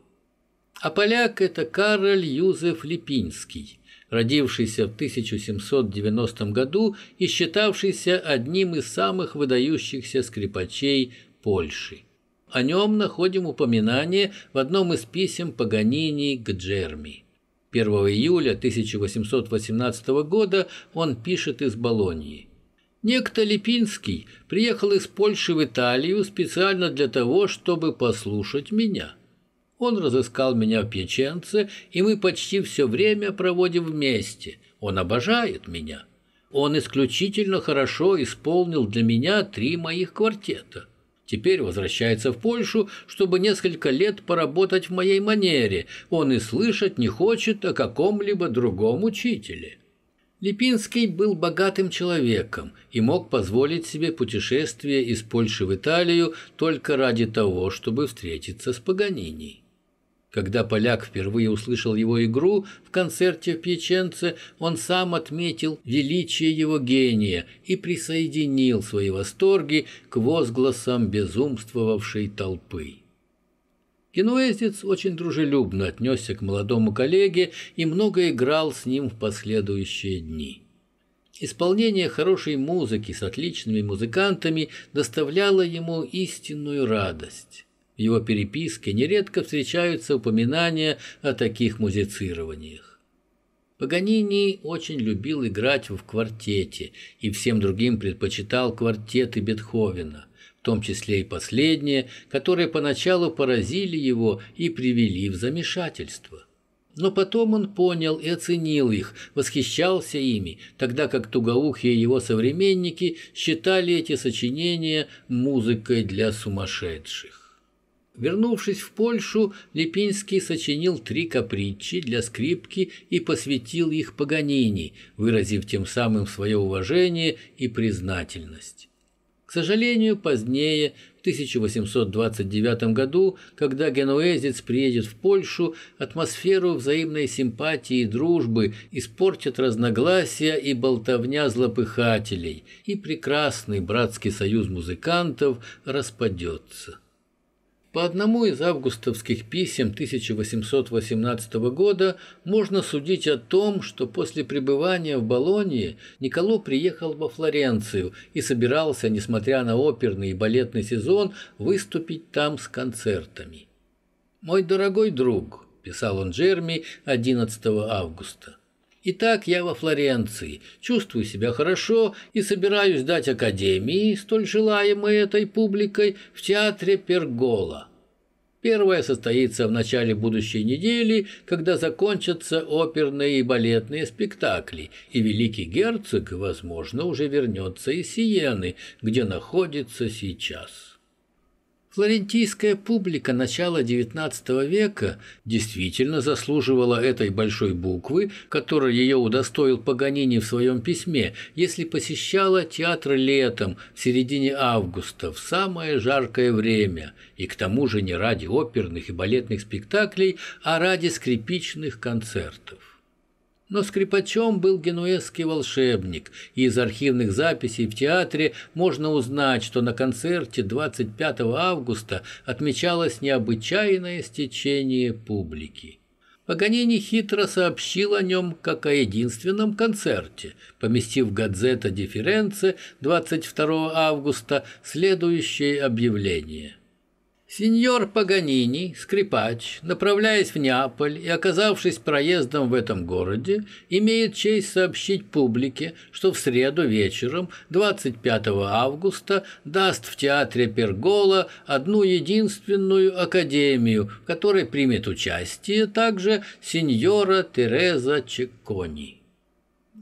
А поляк – это Кароль Юзеф Липинский, родившийся в 1790 году и считавшийся одним из самых выдающихся скрипачей Польши. О нем находим упоминание в одном из писем Паганини к Джерми. 1 июля 1818 года он пишет из Болоньи. Некто Липинский приехал из Польши в Италию специально для того, чтобы послушать меня. Он разыскал меня в Пьяченце, и мы почти все время проводим вместе. Он обожает меня. Он исключительно хорошо исполнил для меня три моих квартета. Теперь возвращается в Польшу, чтобы несколько лет поработать в моей манере. Он и слышать не хочет о каком-либо другом учителе. Липинский был богатым человеком и мог позволить себе путешествие из Польши в Италию только ради того, чтобы встретиться с Паганини. Когда поляк впервые услышал его игру в концерте в Пьяченце, он сам отметил величие его гения и присоединил свои восторги к возгласам безумствовавшей толпы. Генуэзец очень дружелюбно отнесся к молодому коллеге и много играл с ним в последующие дни. Исполнение хорошей музыки с отличными музыкантами доставляло ему истинную радость. В его переписке нередко встречаются упоминания о таких музицированиях. Паганини очень любил играть в квартете и всем другим предпочитал квартеты Бетховена, в том числе и последние, которые поначалу поразили его и привели в замешательство. Но потом он понял и оценил их, восхищался ими, тогда как тугоухие его современники считали эти сочинения музыкой для сумасшедших. Вернувшись в Польшу, Липинский сочинил три капричи для скрипки и посвятил их Паганини, выразив тем самым свое уважение и признательность. К сожалению, позднее, в 1829 году, когда генуэзец приедет в Польшу, атмосферу взаимной симпатии и дружбы испортят разногласия и болтовня злопыхателей, и прекрасный братский союз музыкантов распадется. По одному из августовских писем 1818 года можно судить о том, что после пребывания в Болонье Николо приехал во Флоренцию и собирался, несмотря на оперный и балетный сезон, выступить там с концертами. «Мой дорогой друг», – писал он Джерми 11 августа. Итак, я во Флоренции, чувствую себя хорошо и собираюсь дать Академии, столь желаемой этой публикой, в театре Пергола. Первое состоится в начале будущей недели, когда закончатся оперные и балетные спектакли, и великий герцог, возможно, уже вернется из Сиены, где находится сейчас. Флорентийская публика начала XIX века действительно заслуживала этой большой буквы, которой ее удостоил Паганини в своем письме, если посещала театр летом, в середине августа, в самое жаркое время, и к тому же не ради оперных и балетных спектаклей, а ради скрипичных концертов. Но скрипачом был генуэзский волшебник, и из архивных записей в театре можно узнать, что на концерте 25 августа отмечалось необычайное стечение публики. Паганини хитро сообщил о нем как о единственном концерте, поместив в газета «Дифференце» 22 августа следующее объявление. Сеньор Паганини, скрипач, направляясь в Неаполь и оказавшись проездом в этом городе, имеет честь сообщить публике, что в среду вечером 25 августа даст в театре Пергола одну единственную академию, в которой примет участие также сеньора Тереза Чеккони.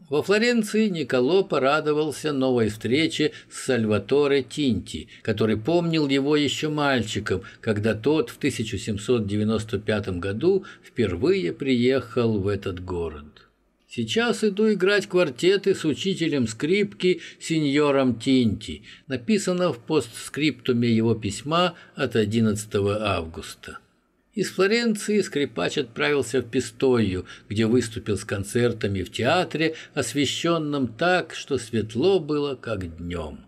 Во Флоренции Николо порадовался новой встрече с Сальваторе Тинти, который помнил его еще мальчиком, когда тот в 1795 году впервые приехал в этот город. Сейчас иду играть квартеты с учителем скрипки сеньором Тинти, написано в постскриптуме его письма от 11 августа. Из Флоренции скрипач отправился в Пистою, где выступил с концертами в театре, освещенном так, что светло было, как днем.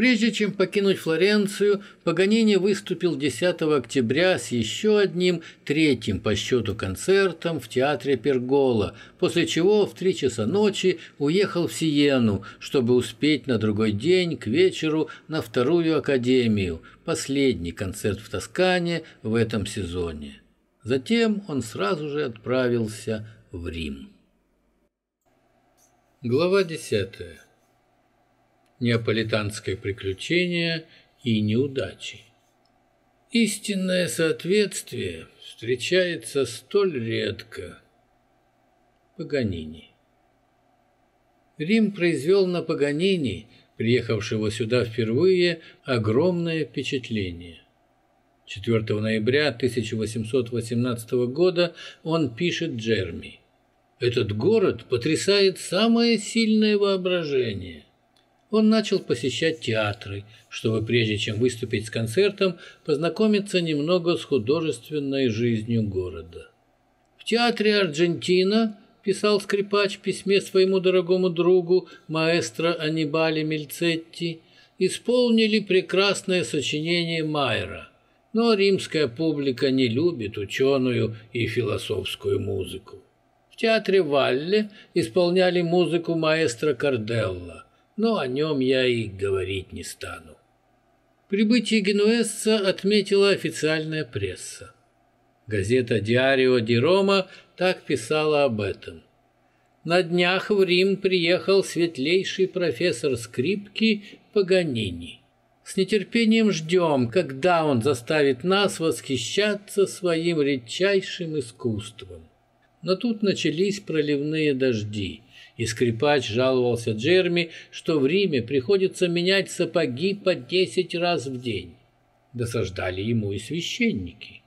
Прежде чем покинуть Флоренцию, Паганини выступил 10 октября с еще одним, третьим по счету концертом в театре Пергола, после чего в три часа ночи уехал в Сиену, чтобы успеть на другой день к вечеру на вторую академию, последний концерт в Тоскане в этом сезоне. Затем он сразу же отправился в Рим. Глава десятая неаполитанское приключение и неудачи. Истинное соответствие встречается столь редко. Паганини. Рим произвел на Паганини, приехавшего сюда впервые, огромное впечатление. 4 ноября 1818 года он пишет Джерми. «Этот город потрясает самое сильное воображение он начал посещать театры, чтобы прежде чем выступить с концертом, познакомиться немного с художественной жизнью города. В театре «Аргентина» писал скрипач в письме своему дорогому другу, маэстро Анибале Мельцетти, исполнили прекрасное сочинение Майера, но римская публика не любит ученую и философскую музыку. В театре Валле исполняли музыку маэстро Карделла – но о нем я и говорить не стану. Прибытие генуэзца отметила официальная пресса. Газета «Диарио ди Рома» так писала об этом. На днях в Рим приехал светлейший профессор скрипки Паганини. С нетерпением ждем, когда он заставит нас восхищаться своим редчайшим искусством. Но тут начались проливные дожди – и скрипач жаловался Джерми, что в Риме приходится менять сапоги по десять раз в день. Досаждали ему и священники.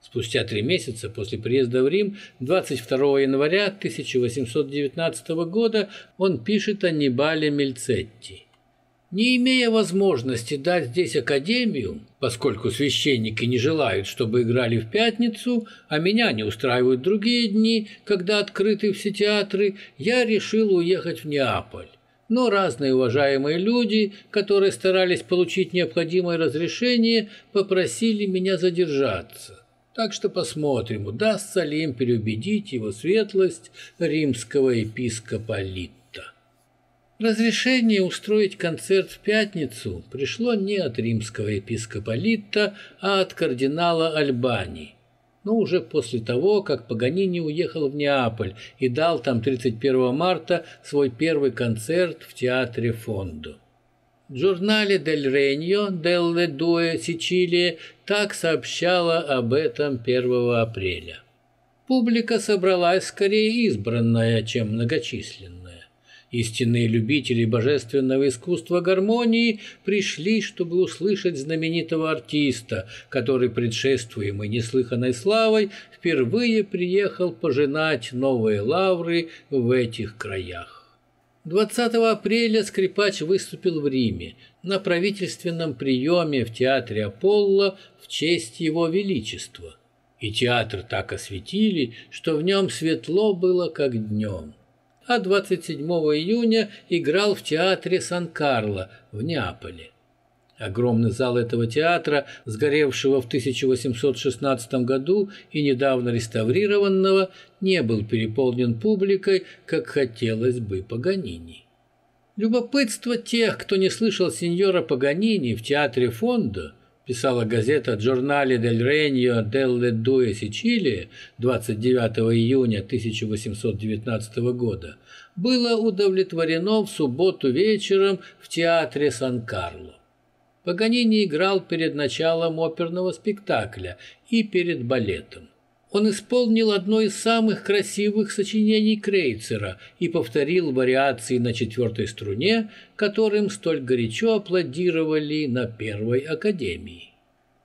Спустя три месяца после приезда в Рим, 22 января 1819 года, он пишет о Небале Мельцетти. Не имея возможности дать здесь академию, поскольку священники не желают, чтобы играли в пятницу, а меня не устраивают другие дни, когда открыты все театры, я решил уехать в Неаполь. Но разные уважаемые люди, которые старались получить необходимое разрешение, попросили меня задержаться. Так что посмотрим, удастся ли им переубедить его светлость римского епископа Разрешение устроить концерт в пятницу пришло не от римского епископа Литта, а от кардинала Альбани. но уже после того, как Паганини уехал в Неаполь и дал там 31 марта свой первый концерт в театре Фондо. В журнале «Дель Реньо» «Делле Дуэ Сичилия» так сообщала об этом 1 апреля. Публика собралась скорее избранная, чем многочисленная. Истинные любители божественного искусства гармонии пришли, чтобы услышать знаменитого артиста, который, предшествуемый неслыханной славой, впервые приехал пожинать новые лавры в этих краях. 20 апреля скрипач выступил в Риме на правительственном приеме в театре Аполло в честь его величества. И театр так осветили, что в нем светло было, как днем. А 27 июня играл в театре Сан-Карло в Неаполе. Огромный зал этого театра, сгоревшего в 1816 году и недавно реставрированного, не был переполнен публикой, как хотелось бы Паганини. Любопытство тех, кто не слышал сеньора Паганини в театре Фондо, писала газета «Джорнале дель Реньо делле Дуэ Сичилия» 29 июня 1819 года, было удовлетворено в субботу вечером в театре Сан-Карло. Паганини играл перед началом оперного спектакля и перед балетом. Он исполнил одно из самых красивых сочинений Крейцера и повторил вариации на четвертой струне, которым столь горячо аплодировали на Первой Академии.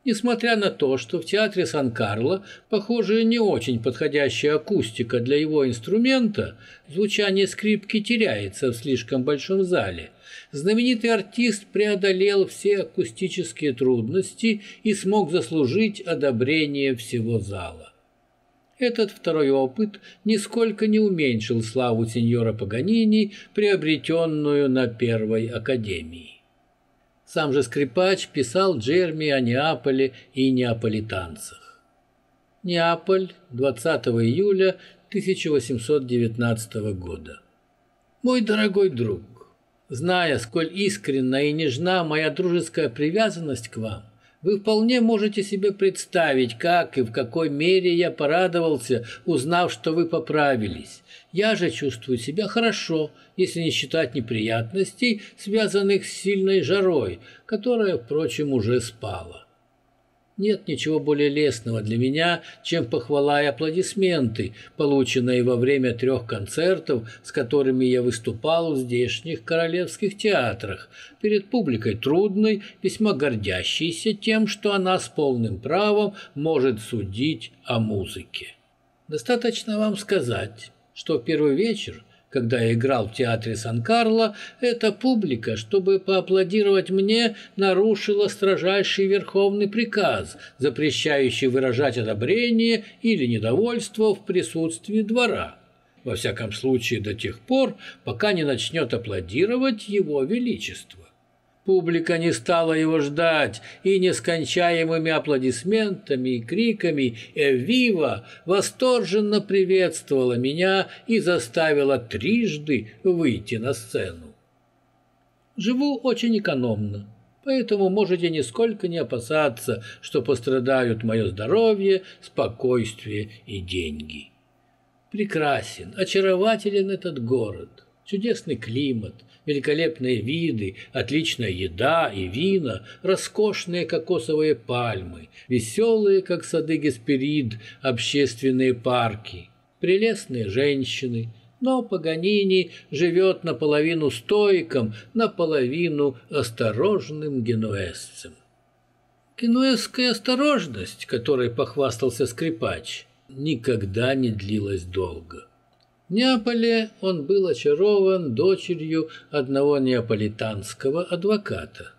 Несмотря на то, что в театре Сан-Карло, похоже, не очень подходящая акустика для его инструмента, звучание скрипки теряется в слишком большом зале. Знаменитый артист преодолел все акустические трудности и смог заслужить одобрение всего зала. Этот второй опыт нисколько не уменьшил славу сеньора Паганини, приобретенную на Первой Академии. Сам же скрипач писал Джерми о Неаполе и неаполитанцах. Неаполь, 20 июля 1819 года. Мой дорогой друг, зная, сколь искренна и нежна моя дружеская привязанность к вам, вы вполне можете себе представить, как и в какой мере я порадовался, узнав, что вы поправились. Я же чувствую себя хорошо, если не считать неприятностей, связанных с сильной жарой, которая, впрочем, уже спала. Нет ничего более лестного для меня, чем похвала и аплодисменты, полученные во время трех концертов, с которыми я выступал в здешних королевских театрах, перед публикой трудной, весьма гордящейся тем, что она с полным правом может судить о музыке. Достаточно вам сказать, что в первый вечер когда я играл в театре Сан-Карло, эта публика, чтобы поаплодировать мне, нарушила строжайший верховный приказ, запрещающий выражать одобрение или недовольство в присутствии двора. Во всяком случае, до тех пор, пока не начнет аплодировать его величество. Публика не стала его ждать, и нескончаемыми аплодисментами и криками «Эвива!» восторженно приветствовала меня и заставила трижды выйти на сцену. Живу очень экономно, поэтому можете нисколько не опасаться, что пострадают мое здоровье, спокойствие и деньги. Прекрасен, очарователен этот город, чудесный климат – великолепные виды, отличная еда и вина, роскошные кокосовые пальмы, веселые, как сады Гесперид, общественные парки, прелестные женщины, но Паганини живет наполовину стоиком, наполовину осторожным генуэзцем. Генуэзская осторожность, которой похвастался скрипач, никогда не длилась долго. Неаполе он был очарован дочерью одного неаполитанского адвоката.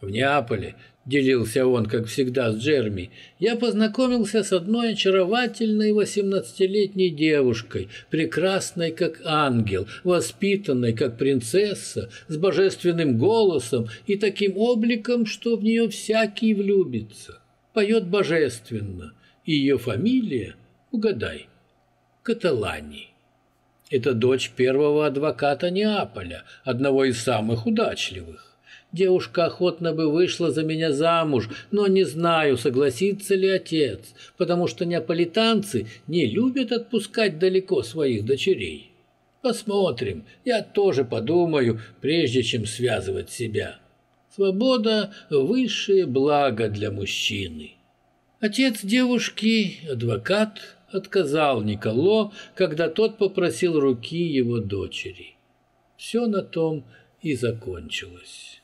В Неаполе, делился он, как всегда, с Джерми, я познакомился с одной очаровательной восемнадцатилетней девушкой, прекрасной, как ангел, воспитанной, как принцесса, с божественным голосом и таким обликом, что в нее всякий влюбится. Поет божественно, и ее фамилия, угадай, Каталани. Это дочь первого адвоката Неаполя, одного из самых удачливых. Девушка охотно бы вышла за меня замуж, но не знаю, согласится ли отец, потому что неаполитанцы не любят отпускать далеко своих дочерей. Посмотрим, я тоже подумаю, прежде чем связывать себя. Свобода – высшее благо для мужчины. Отец девушки, адвокат, отказал Николо, когда тот попросил руки его дочери. Все на том и закончилось.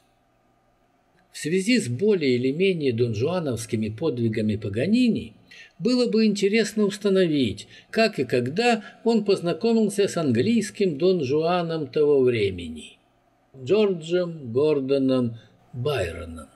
В связи с более или менее донжуановскими подвигами Паганини было бы интересно установить, как и когда он познакомился с английским Дон Жуаном того времени – Джорджем Гордоном Байроном.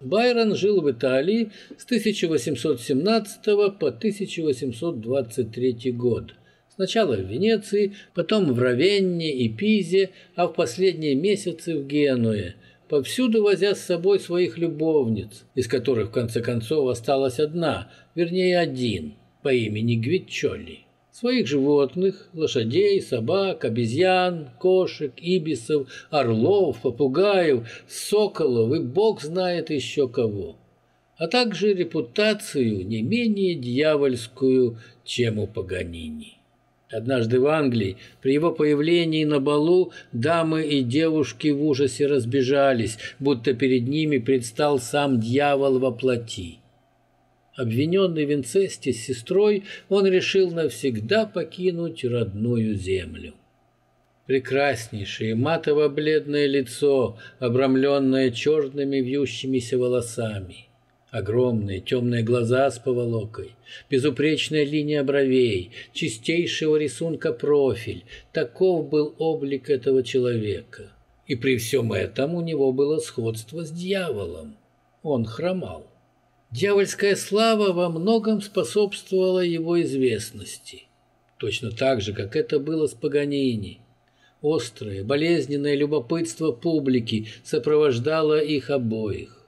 Байрон жил в Италии с 1817 по 1823 год. Сначала в Венеции, потом в Равенне и Пизе, а в последние месяцы в Генуе, повсюду возя с собой своих любовниц, из которых в конце концов осталась одна, вернее один, по имени Гвитчоли своих животных, лошадей, собак, обезьян, кошек, ибисов, орлов, попугаев, соколов и бог знает еще кого, а также репутацию не менее дьявольскую, чем у Паганини. Однажды в Англии при его появлении на балу дамы и девушки в ужасе разбежались, будто перед ними предстал сам дьявол во плоти. Обвиненный в инцесте с сестрой, он решил навсегда покинуть родную землю. Прекраснейшее матово-бледное лицо, обрамленное черными вьющимися волосами. Огромные темные глаза с поволокой, безупречная линия бровей, чистейшего рисунка профиль. Таков был облик этого человека. И при всем этом у него было сходство с дьяволом. Он хромал. Дьявольская слава во многом способствовала его известности. Точно так же, как это было с Паганини. Острое, болезненное любопытство публики сопровождало их обоих.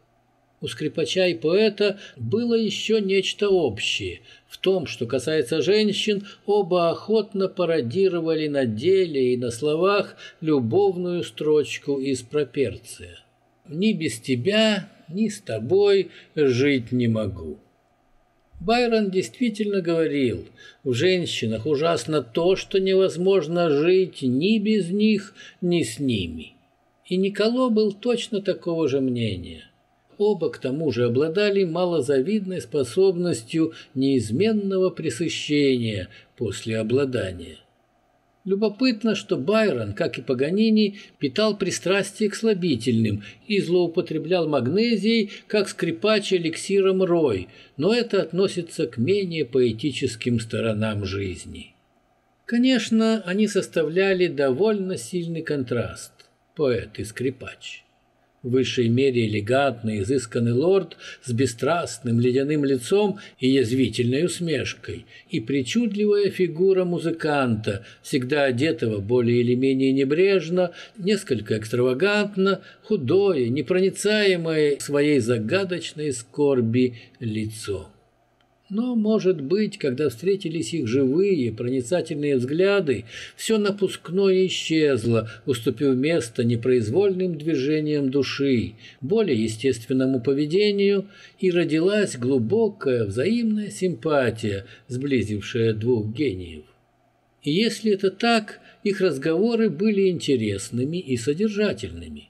У скрипача и поэта было еще нечто общее. В том, что касается женщин, оба охотно пародировали на деле и на словах любовную строчку из проперция. «Ни без тебя, ни с тобой жить не могу. Байрон действительно говорил, в женщинах ужасно то, что невозможно жить ни без них, ни с ними. И Николо был точно такого же мнения. Оба к тому же обладали малозавидной способностью неизменного пресыщения после обладания. Любопытно, что Байрон, как и Паганини, питал пристрастие к слабительным и злоупотреблял магнезией, как скрипач эликсиром Рой, но это относится к менее поэтическим сторонам жизни. Конечно, они составляли довольно сильный контраст – поэт и скрипач в высшей мере элегантный, изысканный лорд с бесстрастным ледяным лицом и язвительной усмешкой, и причудливая фигура музыканта, всегда одетого более или менее небрежно, несколько экстравагантно, худое, непроницаемое своей загадочной скорби лицо. Но, может быть, когда встретились их живые, проницательные взгляды, все напускное исчезло, уступив место непроизвольным движениям души, более естественному поведению, и родилась глубокая взаимная симпатия, сблизившая двух гениев. И если это так, их разговоры были интересными и содержательными.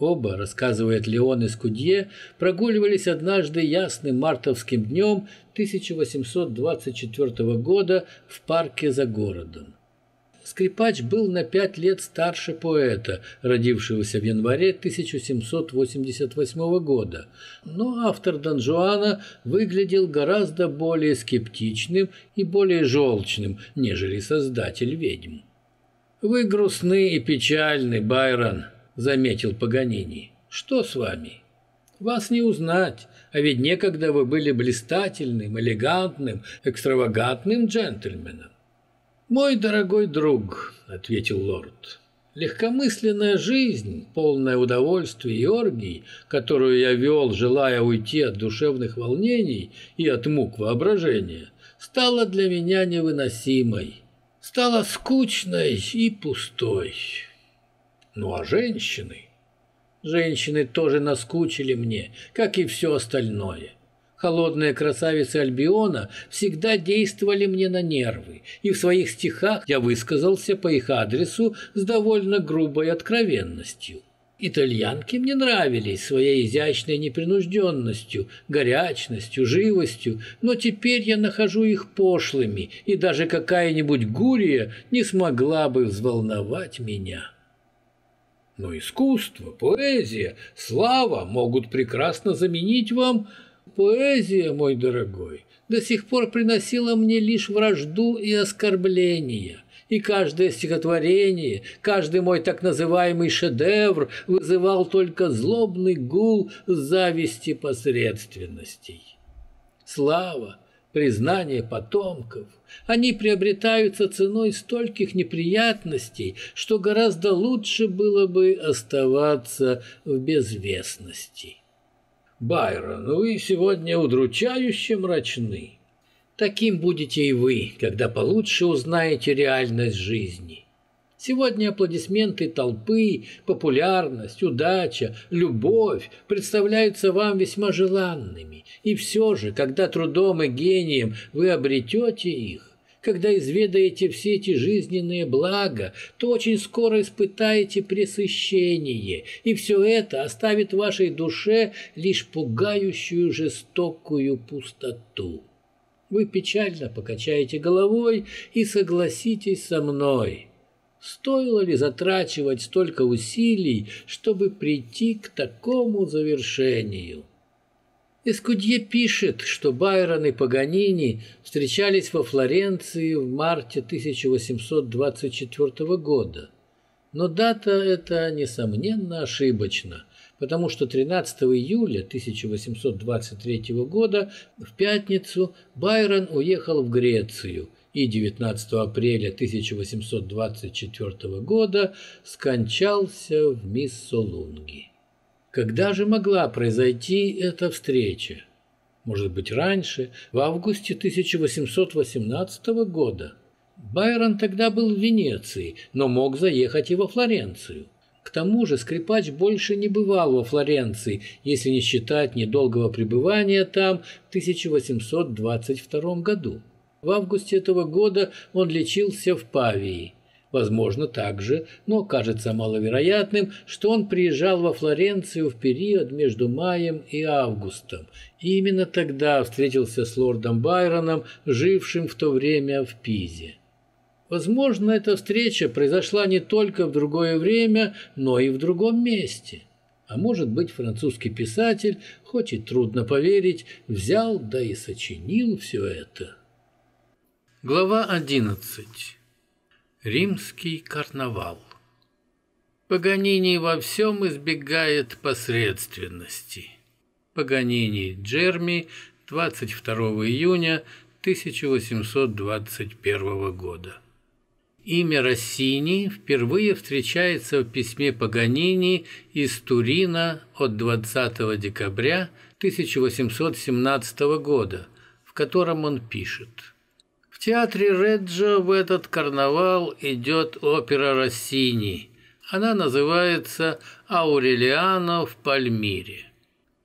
Оба, рассказывает Леон из Кудье, прогуливались однажды ясным мартовским днем 1824 года в парке за городом. Скрипач был на пять лет старше поэта, родившегося в январе 1788 года, но автор Дон Жуана выглядел гораздо более скептичным и более желчным, нежели создатель ведьм. «Вы грустны и печальны, Байрон», заметил Паганини. «Что с вами? Вас не узнать, а ведь некогда вы были блистательным, элегантным, экстравагантным джентльменом». «Мой дорогой друг», — ответил лорд, — «легкомысленная жизнь, полное удовольствие и оргий, которую я вел, желая уйти от душевных волнений и от мук воображения, стала для меня невыносимой, стала скучной и пустой». Ну а женщины? Женщины тоже наскучили мне, как и все остальное. Холодные красавицы Альбиона всегда действовали мне на нервы, и в своих стихах я высказался по их адресу с довольно грубой откровенностью. Итальянки мне нравились своей изящной непринужденностью, горячностью, живостью, но теперь я нахожу их пошлыми, и даже какая-нибудь гурия не смогла бы взволновать меня. Но искусство, поэзия, слава могут прекрасно заменить вам Поэзия, мой дорогой, до сих пор приносила мне лишь вражду и оскорбления, и каждое стихотворение, каждый мой так называемый шедевр вызывал только злобный гул зависти посредственностей. Слава, признание потомков, они приобретаются ценой стольких неприятностей, что гораздо лучше было бы оставаться в безвестности. Байрон, вы сегодня удручающе мрачны. Таким будете и вы, когда получше узнаете реальность жизни. Сегодня аплодисменты толпы, популярность, удача, любовь представляются вам весьма желанными. И все же, когда трудом и гением вы обретете их, когда изведаете все эти жизненные блага, то очень скоро испытаете пресыщение, и все это оставит вашей душе лишь пугающую жестокую пустоту. Вы печально покачаете головой и согласитесь со мной. Стоило ли затрачивать столько усилий, чтобы прийти к такому завершению? Эскудье пишет, что Байрон и Паганини встречались во Флоренции в марте 1824 года. Но дата эта, несомненно, ошибочна, потому что 13 июля 1823 года в пятницу Байрон уехал в Грецию и 19 апреля 1824 года скончался в Миссолунги. Когда же могла произойти эта встреча? Может быть, раньше, в августе 1818 года? Байрон тогда был в Венеции, но мог заехать и во Флоренцию. К тому же скрипач больше не бывал во Флоренции, если не считать недолгого пребывания там в 1822 году. В августе этого года он лечился в Павии. Возможно также, но кажется маловероятным, что он приезжал во Флоренцию в период между маем и августом. И именно тогда встретился с лордом Байроном, жившим в то время в Пизе. Возможно, эта встреча произошла не только в другое время, но и в другом месте. А может быть, французский писатель, хоть и трудно поверить, взял да и сочинил все это. Глава одиннадцать. Римский карнавал. Паганини во всем избегает посредственности. Паганини Джерми, 22 июня 1821 года. Имя Россини впервые встречается в письме Паганини из Турина от 20 декабря 1817 года, в котором он пишет – театре Реджо в этот карнавал идет опера Россини. Она называется «Аурелиано в Пальмире».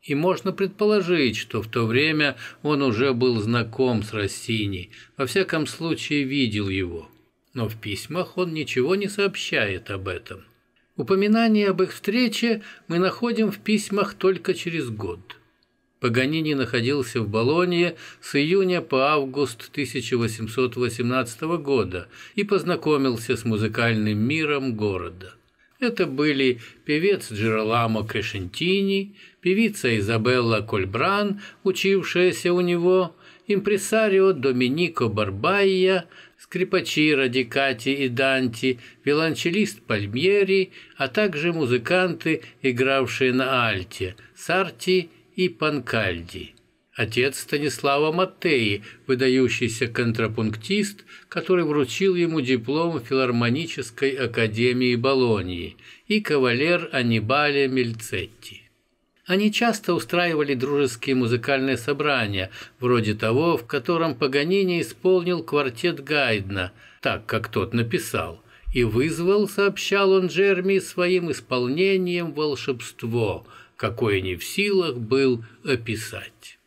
И можно предположить, что в то время он уже был знаком с Россини, во всяком случае видел его. Но в письмах он ничего не сообщает об этом. Упоминание об их встрече мы находим в письмах только через год. Паганини находился в Болонье с июня по август 1818 года и познакомился с музыкальным миром города. Это были певец Джероламо Крешентини, певица Изабелла Кольбран, учившаяся у него, импресарио Доминико Барбайя, скрипачи Радикати и Данти, виолончелист Пальмьери, а также музыканты, игравшие на альте, Сарти и Панкальди. Отец Станислава Маттеи, выдающийся контрапунктист, который вручил ему диплом филармонической академии Болоньи, и кавалер Анибале Мельцетти. Они часто устраивали дружеские музыкальные собрания, вроде того, в котором Паганини исполнил квартет Гайдна, так как тот написал, и вызвал, сообщал он Джерми, своим исполнением волшебство, какое не в силах был описать.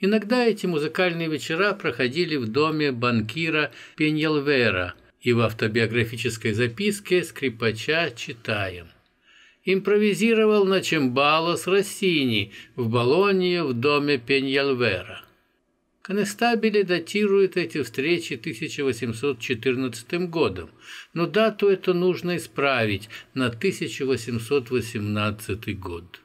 Иногда эти музыкальные вечера проходили в доме банкира Пеньялвера, и в автобиографической записке скрипача читаем. Импровизировал на чембало с Россини в Болонье в доме Пеньялвера. Конестабели датируют эти встречи 1814 годом, но дату эту нужно исправить на 1818 год.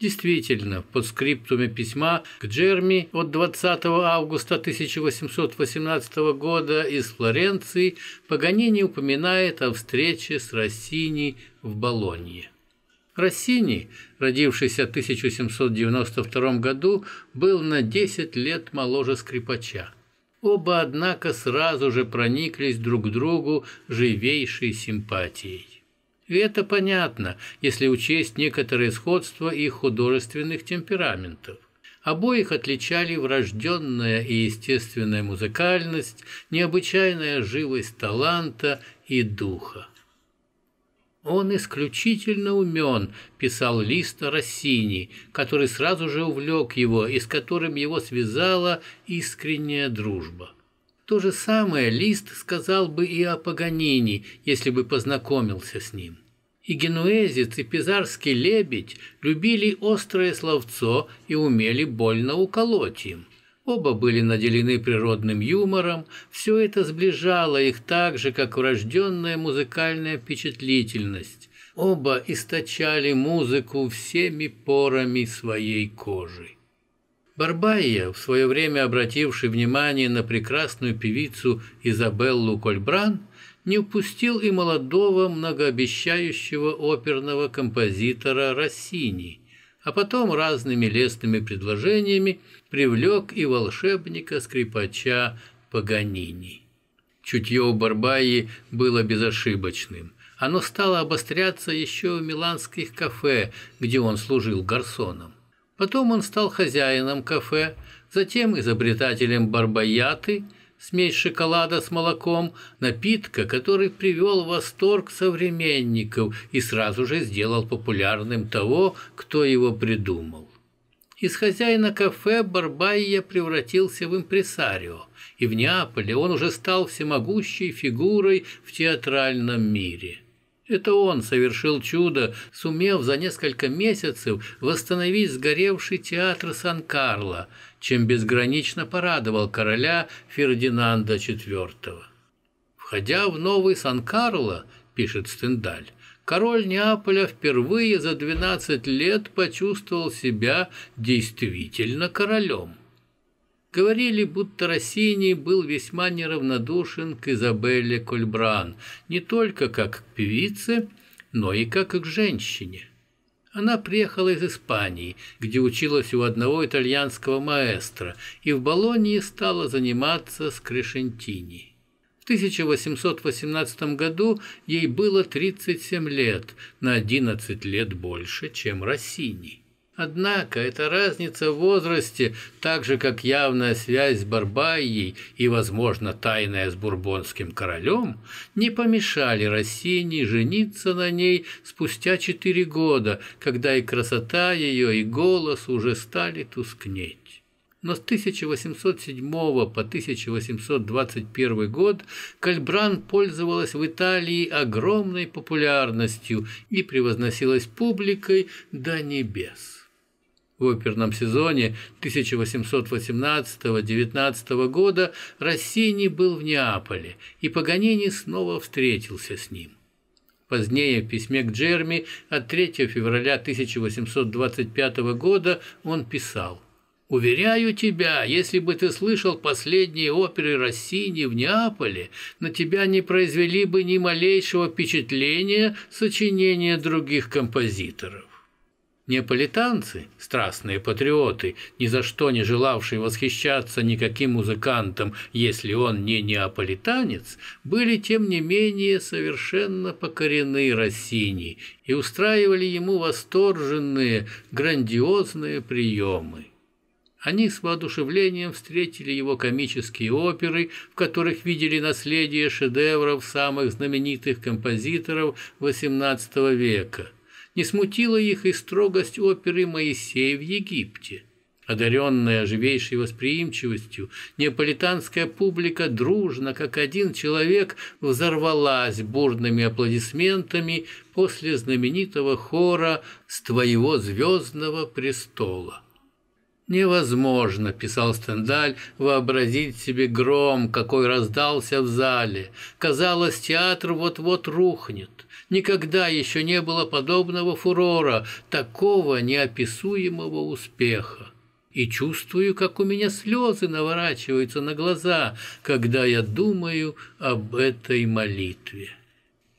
Действительно, под скриптуме письма к Джерми от 20 августа 1818 года из Флоренции Паганини упоминает о встрече с Россини в Болонье. Россини, родившийся в 1792 году, был на 10 лет моложе скрипача. Оба, однако, сразу же прониклись друг к другу живейшей симпатией. И это понятно, если учесть некоторое сходство их художественных темпераментов. Обоих отличали врожденная и естественная музыкальность, необычайная живость таланта и духа. «Он исключительно умен», – писал Лист Россини, который сразу же увлек его и с которым его связала искренняя дружба. То же самое Лист сказал бы и о Паганини, если бы познакомился с ним. И генуэзец, и пизарский лебедь любили острое словцо и умели больно уколоть им. Оба были наделены природным юмором, все это сближало их так же, как врожденная музыкальная впечатлительность. Оба источали музыку всеми порами своей кожи. Барбайя, в свое время обративший внимание на прекрасную певицу Изабеллу Кольбран, не упустил и молодого многообещающего оперного композитора Россини, а потом разными лестными предложениями привлек и волшебника-скрипача Паганини. Чутье у Барбайи было безошибочным. Оно стало обостряться еще в миланских кафе, где он служил гарсоном. Потом он стал хозяином кафе, затем изобретателем барбаяты, смесь шоколада с молоком, напитка, который привел в восторг современников и сразу же сделал популярным того, кто его придумал. Из хозяина кафе Барбайя превратился в импресарио, и в Неаполе он уже стал всемогущей фигурой в театральном мире – это он совершил чудо, сумев за несколько месяцев восстановить сгоревший театр Сан-Карло, чем безгранично порадовал короля Фердинанда IV. Входя в новый Сан-Карло, пишет Стендаль, король Неаполя впервые за 12 лет почувствовал себя действительно королем. Говорили, будто Россини был весьма неравнодушен к Изабелле Кольбран, не только как к певице, но и как к женщине. Она приехала из Испании, где училась у одного итальянского маэстро, и в Болонии стала заниматься с Крешентини. В 1818 году ей было 37 лет, на 11 лет больше, чем Россини. Однако эта разница в возрасте, так же как явная связь с Барбайей и, возможно, тайная с бурбонским королем, не помешали Россини жениться на ней спустя четыре года, когда и красота ее, и голос уже стали тускнеть. Но с 1807 по 1821 год Кальбран пользовалась в Италии огромной популярностью и превозносилась публикой до небес в оперном сезоне 1818-19 года Россини был в Неаполе, и Паганини снова встретился с ним. Позднее в письме к Джерми от 3 февраля 1825 года он писал «Уверяю тебя, если бы ты слышал последние оперы Россини в Неаполе, на тебя не произвели бы ни малейшего впечатления сочинения других композиторов. Неаполитанцы, страстные патриоты, ни за что не желавшие восхищаться никаким музыкантом, если он не неаполитанец, были, тем не менее, совершенно покорены Россини и устраивали ему восторженные, грандиозные приемы. Они с воодушевлением встретили его комические оперы, в которых видели наследие шедевров самых знаменитых композиторов XVIII века. Не смутила их и строгость оперы «Моисей в Египте». Одаренная живейшей восприимчивостью, неаполитанская публика дружно, как один человек, взорвалась бурными аплодисментами после знаменитого хора «С твоего звездного престола». «Невозможно», – писал Стендаль, – «вообразить себе гром, какой раздался в зале. Казалось, театр вот-вот рухнет. Никогда еще не было подобного фурора, такого неописуемого успеха и чувствую, как у меня слезы наворачиваются на глаза, когда я думаю об этой молитве.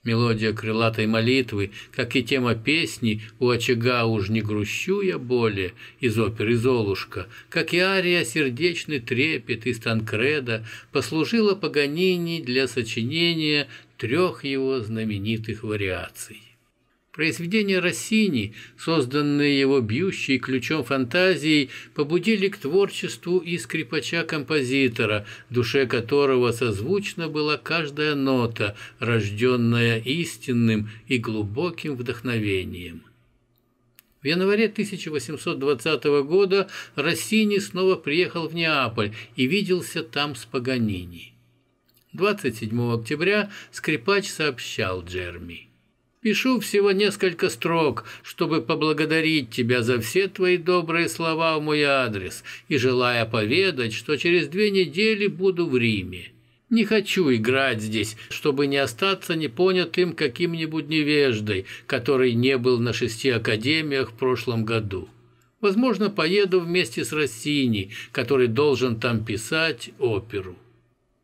Мелодия крылатой молитвы, как и тема песни «У очага уж не грущу я более» из оперы «Золушка», как и ария «Сердечный трепет» из Танкреда, послужила Паганини для сочинения трех его знаменитых вариаций. Произведения Россини, созданные его бьющей ключом фантазией, побудили к творчеству и скрипача-композитора, душе которого созвучна была каждая нота, рожденная истинным и глубоким вдохновением. В январе 1820 года Россини снова приехал в Неаполь и виделся там с Паганини. 27 октября скрипач сообщал Джерми – Пишу всего несколько строк, чтобы поблагодарить тебя за все твои добрые слова в мой адрес и желая поведать, что через две недели буду в Риме. Не хочу играть здесь, чтобы не остаться непонятым каким-нибудь невеждой, который не был на шести академиях в прошлом году. Возможно, поеду вместе с Россини, который должен там писать оперу.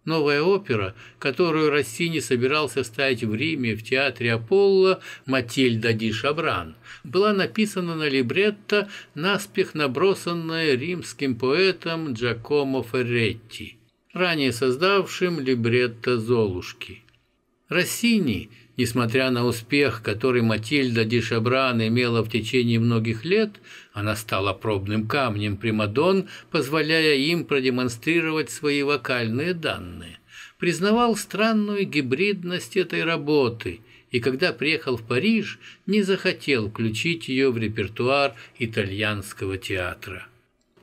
Новая опера, которую Россини собирался ставить в Риме в театре Аполло «Матильда ди Шабран», была написана на либретто, наспех набросанная римским поэтом Джакомо Ферретти, ранее создавшим либретто «Золушки». Россини – Несмотря на успех, который Матильда Ди Шабран имела в течение многих лет, она стала пробным камнем Примадон, позволяя им продемонстрировать свои вокальные данные. Признавал странную гибридность этой работы и, когда приехал в Париж, не захотел включить ее в репертуар итальянского театра.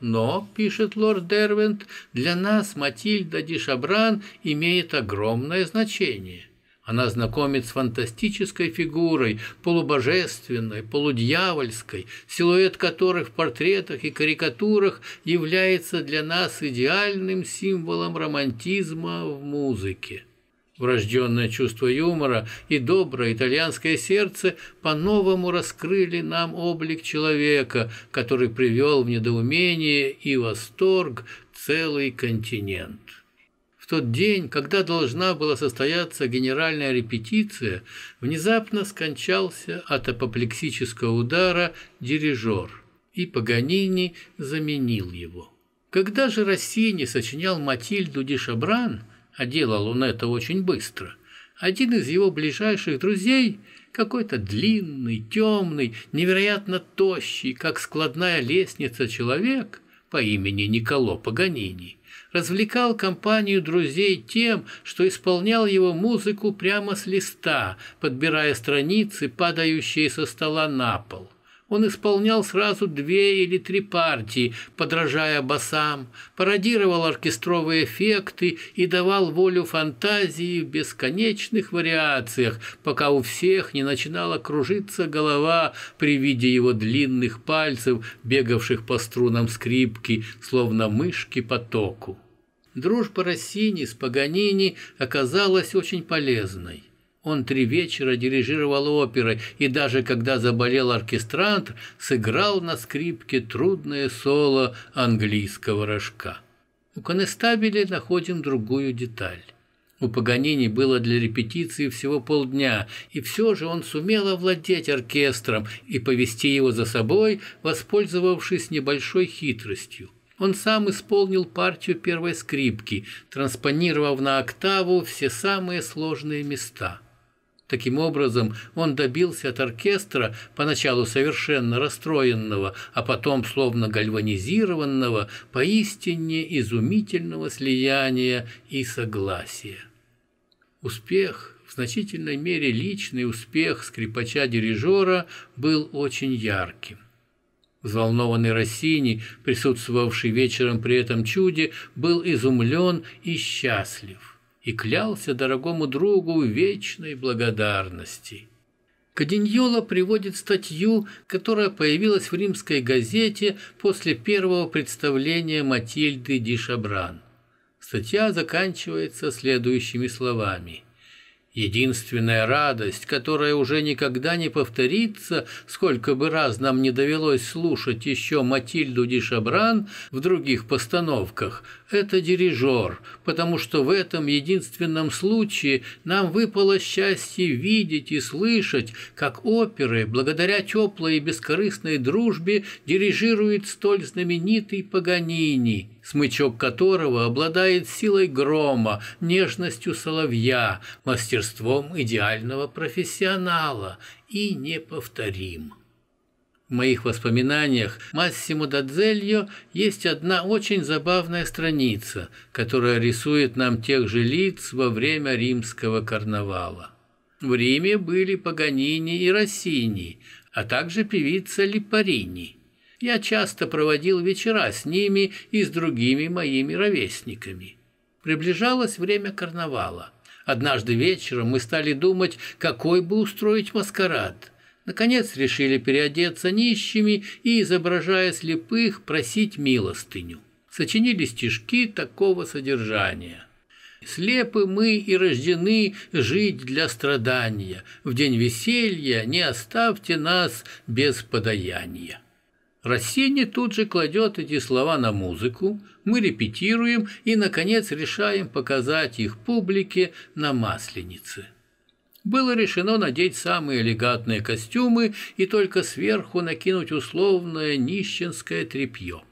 Но, пишет лорд Дервент, для нас Матильда Ди Шабран имеет огромное значение. Она знакомит с фантастической фигурой, полубожественной, полудьявольской, силуэт которой в портретах и карикатурах является для нас идеальным символом романтизма в музыке. Врожденное чувство юмора и доброе итальянское сердце по-новому раскрыли нам облик человека, который привел в недоумение и восторг целый континент тот день, когда должна была состояться генеральная репетиция, внезапно скончался от апоплексического удара дирижер, и Паганини заменил его. Когда же Россини сочинял Матильду Ди Шабран, а делал он это очень быстро, один из его ближайших друзей, какой-то длинный, темный, невероятно тощий, как складная лестница человек по имени Николо Паганини – развлекал компанию друзей тем, что исполнял его музыку прямо с листа, подбирая страницы, падающие со стола на пол. Он исполнял сразу две или три партии, подражая басам, пародировал оркестровые эффекты и давал волю фантазии в бесконечных вариациях, пока у всех не начинала кружиться голова при виде его длинных пальцев, бегавших по струнам скрипки, словно мышки по току. Дружба Россини с Паганини оказалась очень полезной. Он три вечера дирижировал оперой, и даже когда заболел оркестрант, сыграл на скрипке трудное соло английского рожка. У Конестабеля находим другую деталь. У Паганини было для репетиции всего полдня, и все же он сумел овладеть оркестром и повести его за собой, воспользовавшись небольшой хитростью. Он сам исполнил партию первой скрипки, транспонировав на октаву все самые сложные места – Таким образом, он добился от оркестра, поначалу совершенно расстроенного, а потом словно гальванизированного, поистине изумительного слияния и согласия. Успех, в значительной мере личный успех скрипача-дирижера был очень ярким. Взволнованный Россини, присутствовавший вечером при этом чуде, был изумлен и счастлив и клялся дорогому другу вечной благодарности. Каденьола приводит статью, которая появилась в римской газете после первого представления Матильды Ди Шабран. Статья заканчивается следующими словами – Единственная радость, которая уже никогда не повторится, сколько бы раз нам не довелось слушать еще Матильду Дишабран в других постановках, это дирижер, потому что в этом единственном случае нам выпало счастье видеть и слышать, как оперы, благодаря теплой и бескорыстной дружбе, дирижирует столь знаменитый Паганини, смычок которого обладает силой грома, нежностью соловья, мастерством идеального профессионала и неповторим. В моих воспоминаниях Массимо Дадзельо есть одна очень забавная страница, которая рисует нам тех же лиц во время римского карнавала. В Риме были Паганини и Россини, а также певица Липарини – я часто проводил вечера с ними и с другими моими ровесниками. Приближалось время карнавала. Однажды вечером мы стали думать, какой бы устроить маскарад. Наконец решили переодеться нищими и, изображая слепых, просить милостыню. Сочинили стишки такого содержания. Слепы мы и рождены жить для страдания. В день веселья не оставьте нас без подаяния. Рассини тут же кладет эти слова на музыку, мы репетируем и, наконец, решаем показать их публике на Масленице. Было решено надеть самые элегантные костюмы и только сверху накинуть условное нищенское тряпье.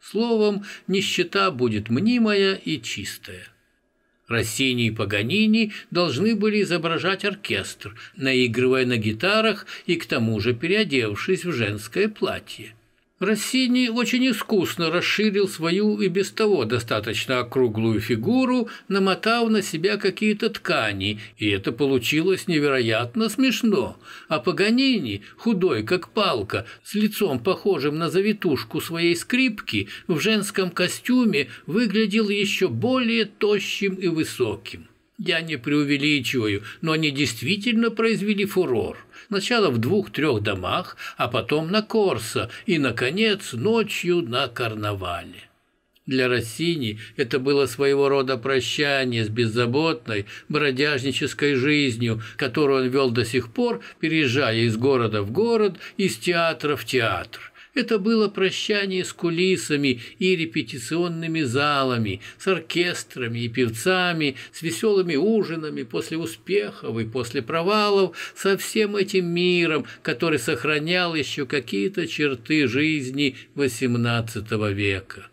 Словом, нищета будет мнимая и чистая. Россини и Паганини должны были изображать оркестр, наигрывая на гитарах и к тому же переодевшись в женское платье. Россини очень искусно расширил свою и без того достаточно округлую фигуру, намотав на себя какие-то ткани, и это получилось невероятно смешно. А Паганини, худой как палка, с лицом похожим на завитушку своей скрипки, в женском костюме выглядел еще более тощим и высоким. Я не преувеличиваю, но они действительно произвели фурор. Сначала в двух-трех домах, а потом на Корсо и, наконец, ночью на карнавале. Для Россини это было своего рода прощание с беззаботной, бродяжнической жизнью, которую он вел до сих пор, переезжая из города в город, из театра в театр. Это было прощание с кулисами и репетиционными залами, с оркестрами и певцами, с веселыми ужинами после успехов и после провалов, со всем этим миром, который сохранял еще какие-то черты жизни XVIII века.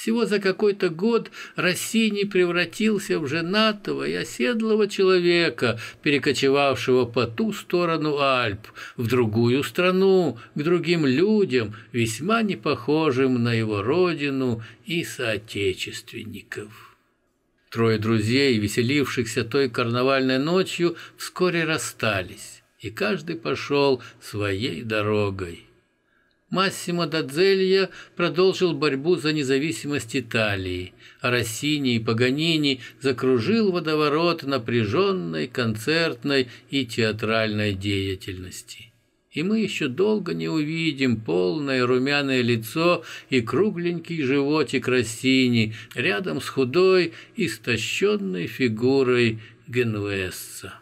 Всего за какой-то год Россини превратился в женатого и оседлого человека, перекочевавшего по ту сторону Альп, в другую страну, к другим людям, весьма не похожим на его родину и соотечественников. Трое друзей, веселившихся той карнавальной ночью, вскоре расстались, и каждый пошел своей дорогой. Массимо Дадзелья продолжил борьбу за независимость Италии, а Россини и Паганини закружил водоворот напряженной концертной и театральной деятельности. И мы еще долго не увидим полное румяное лицо и кругленький животик Россини рядом с худой, истощенной фигурой Генуэзца.